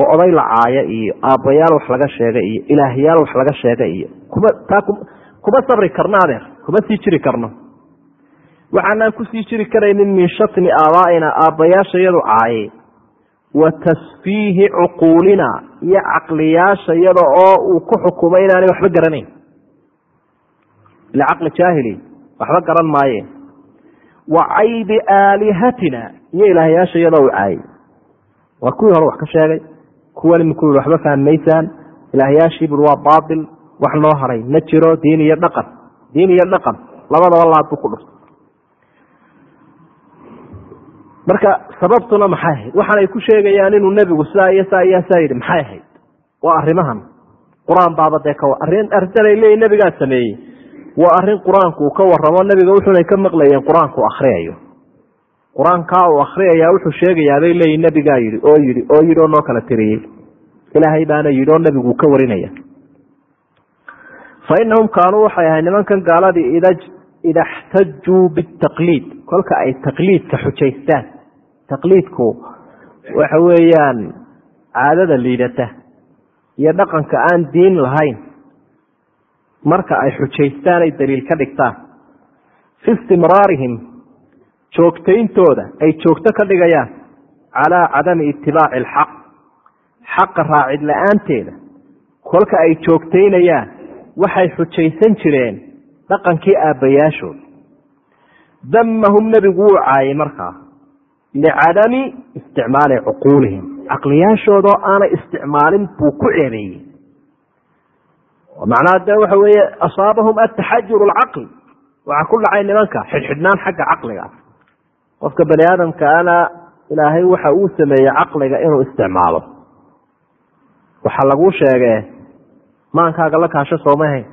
oo oday la caayo iyo aabbayaal wax laga sheega iyo ilaahyaal wax laga sheega iyo kuma taa kuma sabri karno adeer kuma sii jiri karno. Waxaanaan ku sii jiri karaynin min shatmi aabaaina aabbayaasha iyadu caaye. Wa tasfiihi cuquulina iyo caqliyaasha iyada oo uu ku xukumay inaanay waxba garanayn. Ila jaahili waxba garan maayeen wa caybi aalihatina iyo ilaahyaasha iyadoo u caayay waa kuwii hore wax ka sheegay kuwan iminku waxba fahmi maysaan ilaahyaashii waa baatil wax noo haray ma jiro diin iyo dhaqan diin iyo dhaqan labadaba laad buu ku dhurtay. Marka sababtuna maxay ahayd? Waxaanay ku sheegayaan inuu nebigu sidaa iyo saa iyo saa yidhi maxay ahayd? Waa arrimahan. Qur'aan baaba dee ka arrin arrintan ay leeyihiin nebigaa sameeyey. Waa arrin qur'aanku uu ka waramo nebiga wuxuunay ka maqlayeen qur'aanku akhriyayo. Qur'aankaa uu akhriyaya wuxuu sheegayaa bay leeyihiin nebigaa yidhi oo yidhi oo yidhi oo noo kala tiriyey. Ilaahay baana yidhi oo nebigu ka warinaya fa inahum kaanuu waxay ahay nimankan gaaladii ida xtajuu bitaqliid. Kolka ay taqliidka xujaystaan. Taqliidku waxa weeyaan caadada liidata iyo dhaqanka aan diin lahayn. Marka ay xujaystaan ay daliil ka dhigtaan. Fi istimraarihim joogtayntooda ay joogto ka dhigayaan calaa cadami itibaaci alxaq. Xaqa raacid la'aanteeda. Kolka ay joogtaynayaan waxay xujaysan jireen dhaqankii aabbayaashood damahum nebigu wuu caayay markaa licadami isticmaali cuquulihim. Caqliyaashoodoo aanay isticmaalin buu ku ceebeeyey. Macnaha de waxa weeye asaabahum ataxajur alcaqli waxaa ku dhacay nimanka xidhxidhnaan xagga caqliga. Qofka bani aadamkaana ilaahay waxa uu sameeyey caqliga inuu isticmaalo. Waxaa laguu sheegee maankaaga la kaasho soomahayn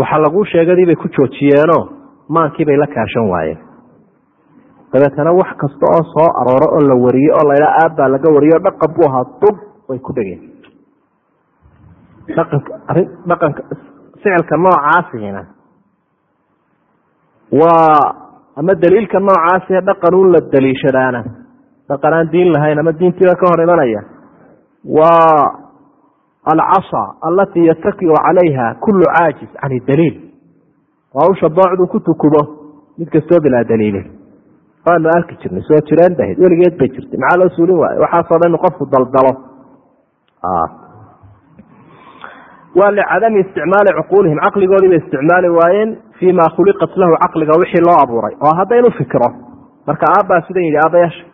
waxa laguu sheegadii bay ku joojiyeenoo maankiibay la kaashan waayeen. Dabeetana wax kasta oo soo arooro oo la wariyo oo laydhaa aabbaa laga wariyo dhaqan buu ahaa dub way ku dhegeen. Dhaqanka ficilka noocaasina waa ama daliilka noocaasee dhaqan un la daliishadaana. Dhaqan aan diin lahayn ama diintiiba ka hor imanaya. Waa alcasa alatii yatakiu calayha kulu caajis can daliil waa usha boocdu ku tukubo mid kastoo bilaa daliilin waanu arki jirnay soo jireen bahd weligeed bay jirtay maxaa loo suulin waayo waxaasoo dhan qofku daldalo waa licadami isticmaali cuquulihim caqligoodii bay isticmaali waayeen fii khuliqat lahu caqliga wixii loo abuuray oo hadda inuu fikiro marka aabbaa sidan yidhi aabbayaasha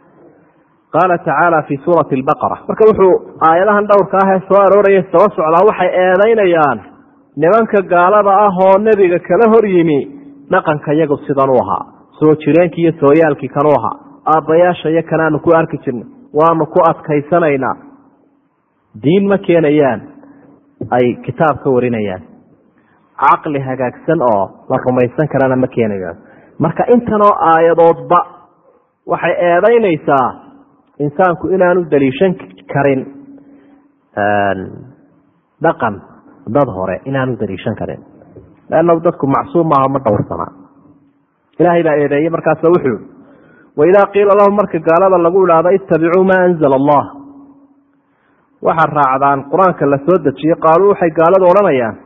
qaala tacaala fi suurati albaqara marka wuxuu aayadahan dhowrka ah ee soo arooraya saba socdaa waxay eedaynayaan nimanka gaalada ah oo nebiga kala hor yimi dhaqanka iyagu sidan u ahaa soo jireenkii iyo sooyaalkii kanuu ahaa aabbayaasha iyo kanaanu ku arki jirnay waanu ku adkaysanaynaa. Diin ma keenayaan ay kitaab ka warinayaan. Caqli hagaagsan oo la rumaysan karana ma keenayaan. Marka intanoo aayadoodba waxay eedaynaysaa insaanku inaanu daliishan karin dhaqan dad hore inaanu daliishan karin. Leanna dadku macsuum maaha ma dhowrsanaa ilaahay baa eedeeyey markaasa wuxuu waidaa qiila lahum marka gaalada lagu idhaahdo ittabicuu maa anzala allah. Waxaad raacdaan qur'aanka la dejiyey qaaluu waxay gaaladu odhanayaan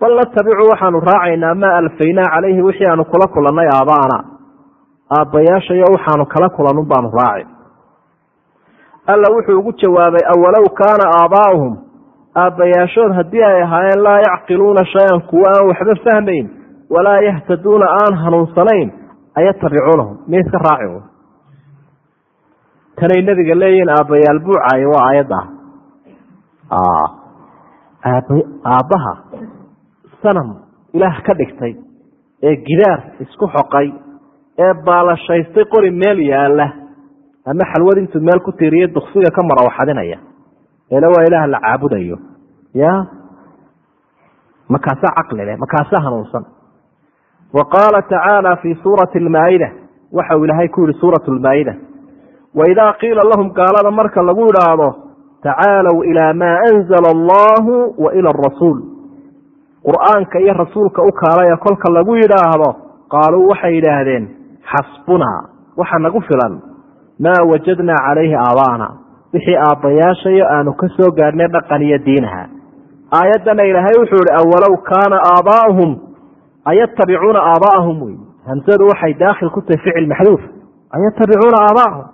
bal natabicuu waxaanu raacaynaa maa alfaynaa calayhi wixii aanu kula kulannay aabaana aabbayaashayo waxaanu kala kulanun baanu raaci alla wuxuu ugu jawaabay awalow kaana aabaa'uhum aabbayaashood haddii ay ahaayeen laa yacqiluuna shay-an kuwa aan waxba fahmayn walaa yahtaduuna aan hanuunsanayn ayatabicuunahum? Miya iska raaci tanay nebiga leeyihiin aabbayaal buucaayo waa aayadda. Aabbaha sanam ilaah ka dhigtay ee gidaar isku xoqay ee baalashaystay qori meel yaalla ama xalwad intuu meel ku tiiriye duksiga ka marawaxadinaya eele waa ilaah la caabudayo. Ya? Makaasaa caqli leh makaasaa hanuunsan. Wa qaala tacaala fi suurati lmaa'ida waxa uu ilaahay ku yihi suurat lmaa'ida waidaa qiila lahum gaalada marka lagu idhaahdo tacaalow ilaa maa anzala allahu wa ila arasuul qur'aanka iyo rasuulka u kaalaya kolka lagu yidhaahdo qaaluu waxay yidhaahdeen xasbunaa waxa nagu filan maa wajadnaa calayhi aabaana. Wixii aabbayaashayo aanu ka soo gaadhnay dhaqan iyo diinaha. Aayaddana ilaahay wuxuu ihi awalow kaana aabaa'uhum ayatabicuuna aabaa'ahum wey hamsadu waxay daakhil ku tahay ficil maxduuf. Ayatabicuuna aabaa'ahum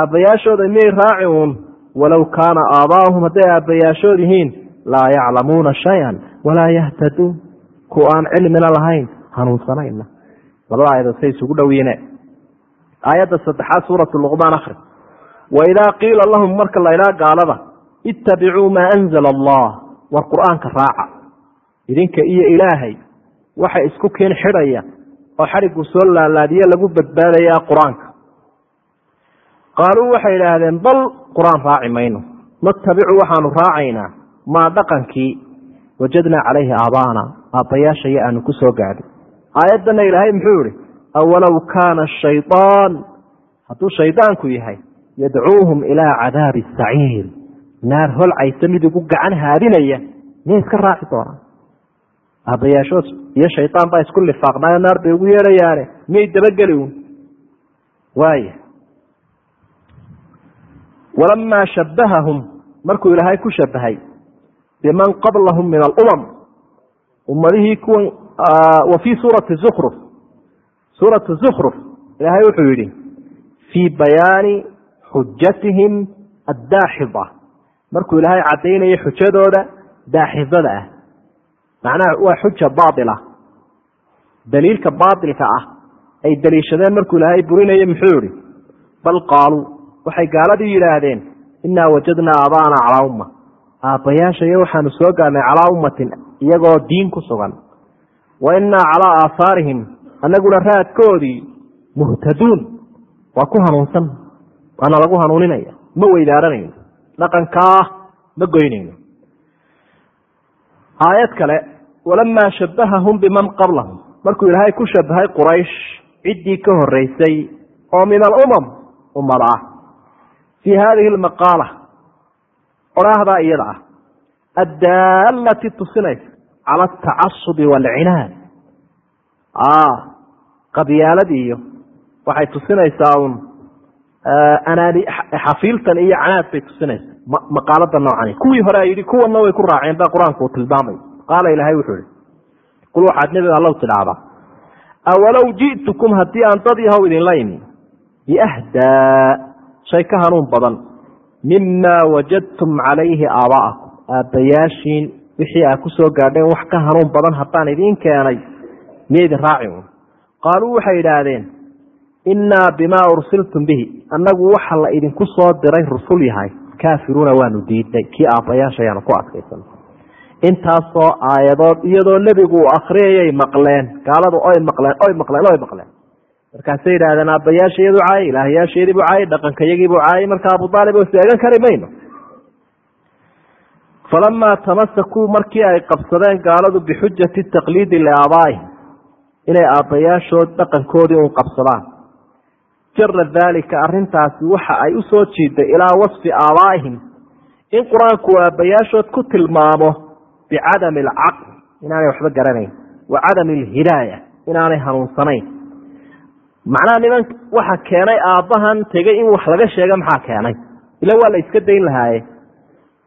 aabbayaashooda miyay raaci uun? Walow kaana aabaa'uhum hadday aabbayaashood yihiin laa yaclamuuna shay-an walaa yahtaduun kuwa aan cilmina lahayn hanuunsanayna labada aayadood say isugu dhowiine aayadda saddexaad suuratu luqmaan akhri. Waidaa qiila lahum marka la ydhaha gaalada ittabicuu maa anzala allah war qur'aanka raaca. Idinka iyo ilaahay waxa isku keen xidhaya oo xadhiggu soo laalaadiye lagu badbaadaya qur'aanka. Qaaluu waxay idhaahdeen bal qur'aan raaci mayno. Natabicu waxaanu raacaynaa maa dhaqankii wajadnaa calayhi aabaana aabbayaasha iyo aanu ku soo gaadhay aayaddana ilaahay muxuu yihi awalow kaana shayaan hadduu shaydaanku yahay yadcuuhum ilaa cadaabi saciir naar holcaysa mid ugu gacan haadinaya miyay iska raaci doonaan aabbayaashood iyo shaydaan baa isku lifaaqnaayo naar bay ugu yeedhayaane miyay dabageli un waaya walamaa shabbahahum markuu ilaahay ku shabahay biman qablahum min alumam ummadihii kuwan wa fii suurati zukruf suuratu zukruf ilaahay wuxuu yidhi fii bayaani xujatihim addaaxida markuu ilaahay caddaynayay xujadooda daaxidada ah. Macnaha waa xuja baatila. Daliilka baatilka ah ay daliishadeen markuu ilaahay burinayay muxuu yihi bal qaaluu waxay gaaladii yidhaahdeen innaa wajadnaa aabaana calaa umma. Aabbayaasha waxaanu soo gaarnay calaa ummatin iyagoo diin ku sugan. Wa innaa calaa aahaarihim annaguna raadkoodii muhtaduun waa ku hanuunsan. Waana lagu hanuuninaya. Ma weydaaranayno dhaqankaa ma goynayno. Aayad kale walamaa shabbahahum biman qablahum. Markuu ilaahay ku shabahay quraysh ciddii ka horeysay oo min alumam ummad ah. Fii hadihi almaqaala odhaahdaa iyada ah. Addaalati tusinaysa cala altacasubi waalcinaad qabyaalad iyo waxay tusinaysaa un anaani xafiiltan iyo canaad bay tusinaysaa maqaalada noocani. Kuwii hore a yidhi kuwana way ku raaceen ba qur'aanku uu tilmaamay. Qaala ilaahay wuxuu ihi qul waxaad nebiga allow tidhaahdaa awalow ji'tukum haddii aan dad yahow idinla imi biahdaa shay ka hanuun badan mima wajadtum calayhi aabaa'akum aabbayaashiin wixii aad ku soo gaadheen wax ka hanuun badan haddaan idiin keenay miya idin raaci un qaaluu waxay idhaahdeen innaa bimaa ursiltum bihi. Annagu waxa la idinku soo diray rusul yahay. Kaafiruuna waanu diidnay. Kii aabbayaasha ayaanu ku adkaysan. Intaasoo aayadood iyadoo nebigu uu akriyayay maqleen. Gaaladu oy maqleen oy maqleen oy maqleen. Markaasay yidhahdeen aabbayaashayadu caayay ilaahyaasheediibu caayay dhaqankayagiibuu caayay marka abu aalib oo seegan kari mayno. Falamaa tamasakuu markii ay qabsadeen gaaladu bixujati taqliidi liaabaa'ihim inay aabbayaashood dhaqankoodii un qabsadaan. Jara daalika arintaasi waxa ay u soo jiiday ilaa wasfi aabaa'ihim. In qur'aanku aabbayaashood ku tilmaamo bicadami alcaql inaanay waxba garanayn wa cadami alhidaaya inaanay hanuunsanayn. Macnaha niman waxa keenay aabbahan tegey in wax laga sheega maxaa keenay? Ila waa la iska dayn lahaaye.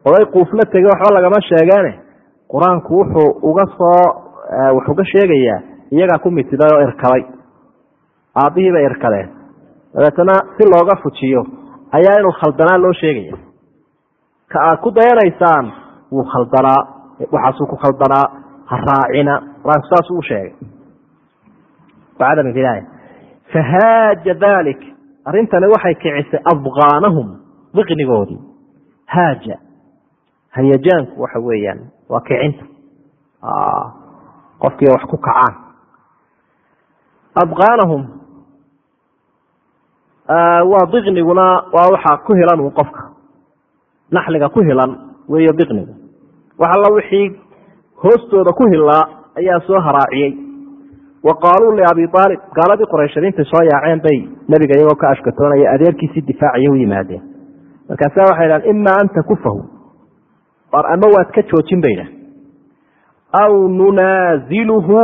Oday quufla tegey waxba lagama sheegeene qur'aanku wuxuu uga soo wuxuu ka sheegayaa iyagaa ku mitiday oo irkaday aabbihiibay irkadeen dabeetana si looga fujiyo ayaa inuu khaldanaa loo sheegaya. Ka aad ku dayanaysaan wuu khaldanaa waxaasuu ku khaldanaa ha raacina qur'aanku u sheegay. Bacadam hidaaya fahaaja dalik arrintani waxay kicisay abqaanahum diqnigoodii haaja. Hayajaanku waxa weeyaan waa kicinta. Qofkii wax ku kacaan abqaanahum waa diqniguna waa waxa ku hilan un qofka. Naxliga ku hilan weeyo diqnigu wax alla wixii hoostooda ku hilaa ayaa soo haraaciyey. Wa qaaluu liabi aalib gaaladii quraysheed intay soo yaaceen bay nebiga iyagoo ka ashkatoonaya adeerkiisii difaacaya u yimaadeen. Markaasa waxay dhahan imaa an takufahu or ama waad ka joojin bay dhah aw nunaaziluhu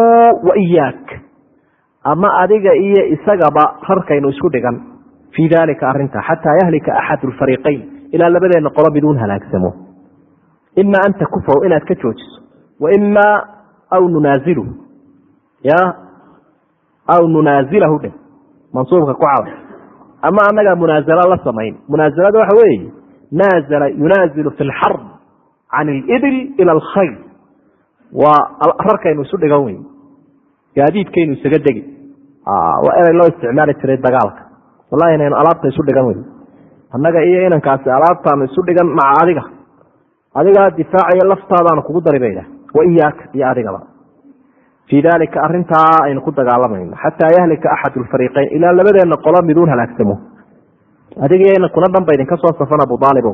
wa iyaak ama adiga iyo isagaba rarkaynu isku dhigan. Fii dalika arinta xataa yahlika axad lfariiqayn ilaa labadeena qolo miduun halaagsamo. Ima an takufahu inaad ka joojiso. Wa imaa aw nunaaziluhu ya? Aw nunaazilahu dhe mansuubka ku cad ama anagaa munaazalo la samayn. Munaazalada waxa weeye naazala yunaazilu fi lxarb can ilibil ila alkhayr waa rarkaynu isu dhigan weyn. Gaadiidkaynu isaga degi waa erey loo isticmaali jiray dagaalka. Wallahi inaynu alaabta isu dhigan weyn. Annaga iyo inankaasi alaabtaanu isu dhigan maca adiga. Adigaa difaacayo laftaadaanu kugu dari baydah wa iyaaka iyo adigaba. Fii dalika arintaa aynu ku dagaalamayno xataa yahlika axad lfariiqayn ilaa labadeena qolo miduun halaagsamo adiga inankuna dhan ba idinka safan abu aalibo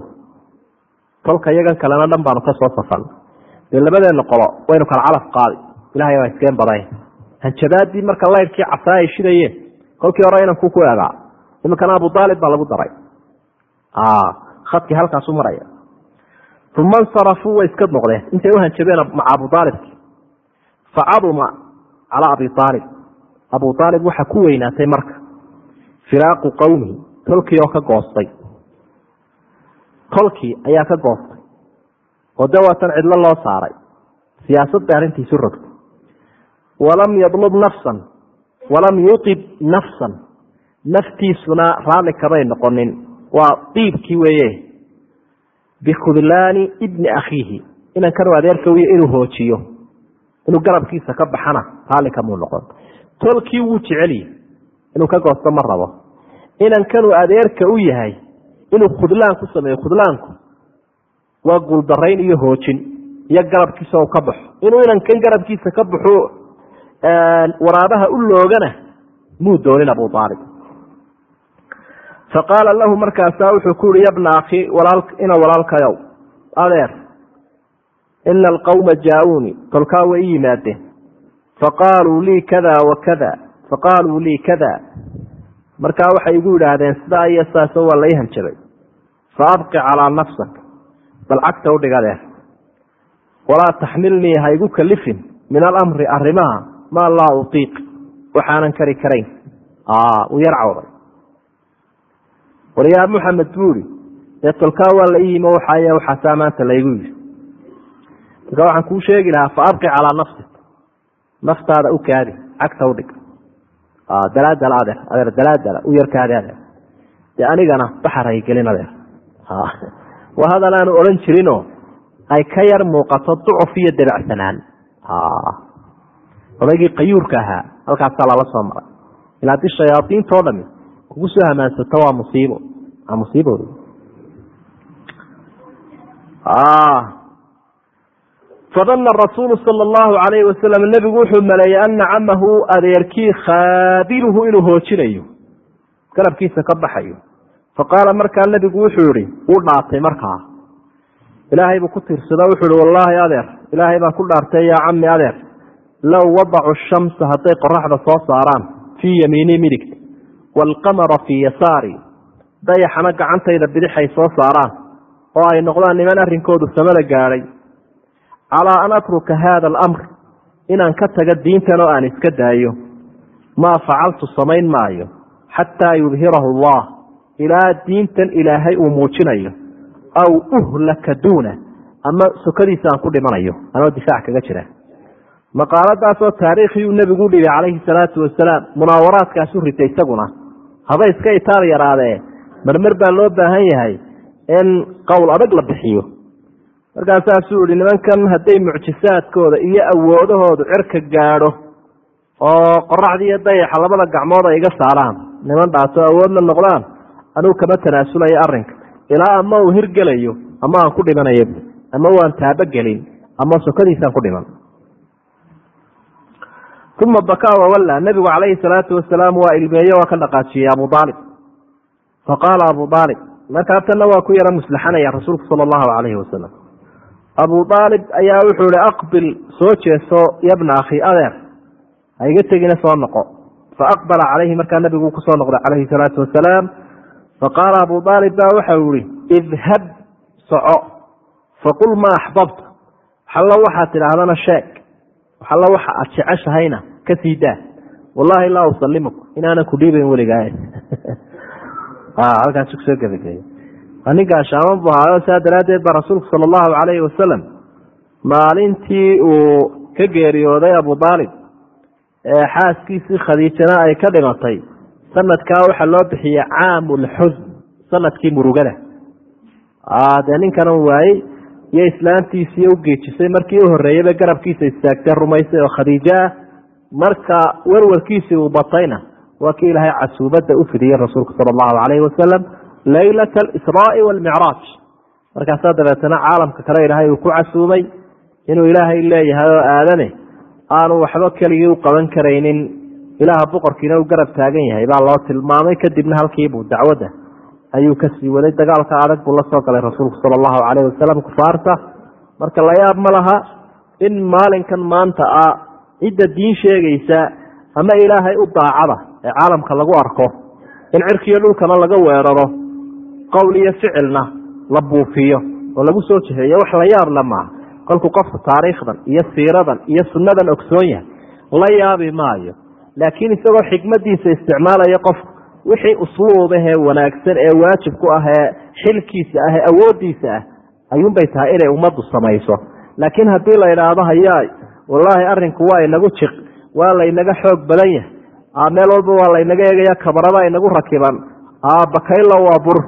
kolka iyagan kalena dhan baanu ka safan. Dee labadeena qolo waynu kala calaf qaadi. Ilahay baa iskeen baday hanjabaadii marka laydkii casaa ay shidayeen. Kolkii hore inanku ku egaa iminkana abu aalib baa lagu daray. Khadkii halkaasu maraya. Uma insarafuu way iska noqdeen. Intay u hanjabeen maca abu aalibki facaduma calaa abi aalib abu aalib waxa ku weynaatay marka. Firaaqu qowmihi tolkii oo ka goostay. Tolkii ayaa ka goostay. Oo de waatan cidlo loo saaray. Siyaasad bay arrintiisu rogtay walam yadlub nafsan walam yuib nafsan. Naftiisuna raalli kamay noqonin. Waa diibkii weeye. Bikhudlaani ibni akhiihi. Inankanu adeerka inuu hoojiyo. Inuu garabkiisa ka baxana raalli kamuu noqon. Tolkii wuu jecelyi inuu ka goosto ma rabo. Inankanuu adeerka u yahay inuu khudlaan ku sameeyo khudlaanku. Waa guuldarayn iyo hoojin. Iyo garabkiisa ka baxo. Inuu inankan garabkiisa ka baxo waraabaha u loogana muu doonin abu aalib faqaala lahu markaasa wuxuu ku yihi yabna akhi ina walaalkayow adeer ina alqawma jaa-uunii tolkaa way i yimaadeen. Faqaaluu lii kada wa kada faqaaluu lii kada markaa waxay igu yidhaahdeen sidaa iyo saaso waa lai hanjabay. Fa abqi calaa nafsak bal cagta udhig adeer walaa taxmilnii ha igu kalifin min alamri arrimaha maa laa utiiq waxaanan kari karayn. Uu yar cawday waryaa muxamed buu ihi dee tolkaa waa la iyimo waxaay waxaasaa maanta laygu yidhi. Marka waxaan kuu sheegi lahaa fa abqi calaa nafsi naftaada u kaadi cagta udhig dalaadala adeer adeer dalaadala u yarkaadi adeer dee anigana baxar hay gelin adeer. [LAUGHS] Waa hadal aanu odhan jirinoo ay ka yar muuqato ducuf iyo dabacsanaan odaygii qayuurka ahaa halkaasaa lala soo maray. Ilaa haddii shayaaiintoo dhami kugu soo hamaansato waa musiibo. Waa musiibooda fadana rasuulu sala allahu alayhi wasalam nebigu wuxuu maleeyey ana camahu adeerkii khaabiluhu inuu hoojinayo. Garabkiisa ka baxayo. Faqaala markaa nebigu wuxuu yihi wuu dhaartay markaa. Ilaahay buu ku tiirsada wuxuu ihi wallaahi adeer ilaahay baan ku dhaartay yaa cami adeer low wadacu shamsa hadday qoraxda soo saaraan fii yamiinii midigta waalqamara fii yasaari dayaxana gacantayda bidixay soo saaraan oo ay noqdaan niman arrinkoodu samada gaadhay calaa an atruka haada alamr inaan ka taga diintan oo aan iska daayo maa facaltu samayn maayo xataa yudhirahu allah ilaa diintan ilaahay uu muujinayo aw uhlaka duuna ama sokadiisa aan ku dhimanayo anoo difaac kaga jira maqaaladaasoo taariikhiyuu nebigu u dhibay calayhi salaatu wasalaam munaawaraadkaasu ritay isaguna. Haba iska itaal yaraadee marmar baa loo baahan yahay in qowl adag la bixiyo. Markaasaasuu ihi nimankan hadday mucjisaadkooda iyo awoodahoodu cirka gaadho oo qoraxda iyo dayaxa labada gacmood ay iga saaraan niman dhaato awoodna noqdaan? Anugu kama tanaasulayo arrinka. Ilaa ama uu hirgelayo ama aan ku dhimanayo ama waan taabogelin ama sokadiisaan ku dhiman uma bakaa wawalla nebigu calayhi salaatu wasalaam waa ilmeeye waa ka dhaqaajiyey abu aalib faqaala abu aalib markaa tanna waa ku yaro muslaxanaya rasuulku sala allahu calayhi wasalam abu aalib ayaa wuxuu ihi aqbil soo jeeso yabna akhi adeer. Ha iga tegina soo noqo. Faaqbala calayhi markaa nebigu ku soo noqday calayhi salaatu wasalaam faqaala abu aalib baa waxau ihi idhab soco. Faqul maa axbabta waxallo waxaad tidhaahdana sheeg. Waxallo waxa aad jeceshahayna ka sii daa. Wallahi laa usalimuk inaanan ku dhiibayn weligaa [LAUGHS] halkaas ku soo gebageye ninkaa shaaman bu ahaayo saa daraaddeed ba rasuulku sala allahu calayhi wasalam maalintii uu ka geeriyooday abu aalib ee xaaskiisii khadiijana ay ka dhimatay. Sanadkaa waxaa loo bixiyey caamulxusn sannadkii murugada. Dee ninkan waayey iyo islaantiisii u geejisay markii u horreeyeyba garabkiisa istaagtay rumaysay oo khadiijo marka werwarkiisii uu batayna waa kii ilaahay casuubadda u fidiyey rasuulku sala allahu calayhi wasalam laylat alisraai waalmicraaj markaasaa dabeetana caalamka kale ilaahay uu ku casuumay inuu ilaahay leeyahay oo aadane aanu waxba keligii u qaban karaynin. Ilaaha boqorkiina uu garab taagan yahay baa loo tilmaamay kadibna halkiibuu dacwadda ayuu ka sii waday. Dagaalka adag buu la soo galay rasuulku sala allahu calayh wasalam kufaarta marka la yaab ma laha in maalinkan maanta ah cidda diin sheegaysa ama ilaahay u daacada ee caalamka lagu arko in cirkiiyo dhulkana laga weeraro qowl iyo ficilna la buufiyo oo lagu soo jiheeyo wax la yaab le maaha. Kolkuu qofka taariikhdan iyo siiradan iyo sunnadan ogsoon yahay la yaabi maayo. Laakiin isagoo xikmadiisa isticmaalaya qof wixii usluubahee wanaagsan ee waajib ku ah ee xilkiisa ah ee awoodiisa ah ayuunbay tahay inay ummaddu samayso. Laakiin haddii la idhaahdo hayaa wallaahi arrinku waa inagu jiq waa laynaga xoog badan yahay. Meel walba waa laynaga eegaya kabarada inagu rakiban. Bakaylo waa bur.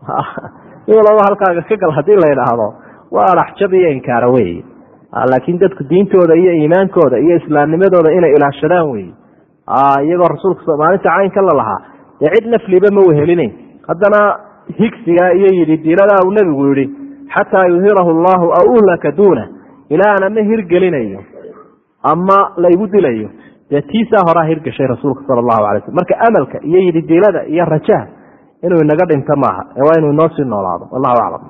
[LAUGHS] Walaba halkaaga ka gal haddii la waa araxjab iyo inkaara wey laakiin dadku diintooda iyo iimaankooda iyo islaamnimadooda inay ilaashadaan wey iyagoo rasuulka maalinta caynka la lahaa dee cid nafliba ma wehelinayn haddana higsiga iyo yidhi diinadaa uu nebigu yihi xataa yuhirahu llahu aw uhlaka duuna ilaana ma hirgelinayo ama laygu dilayo. Dee tiisaa horaa hirgashay rasuulka sala allahu alay slm marka amalka iyo yididiilada iyo rajaha inuu inaga dhinto maaha. Ee waa inuu inoo sii noolaado. Wallahu aclam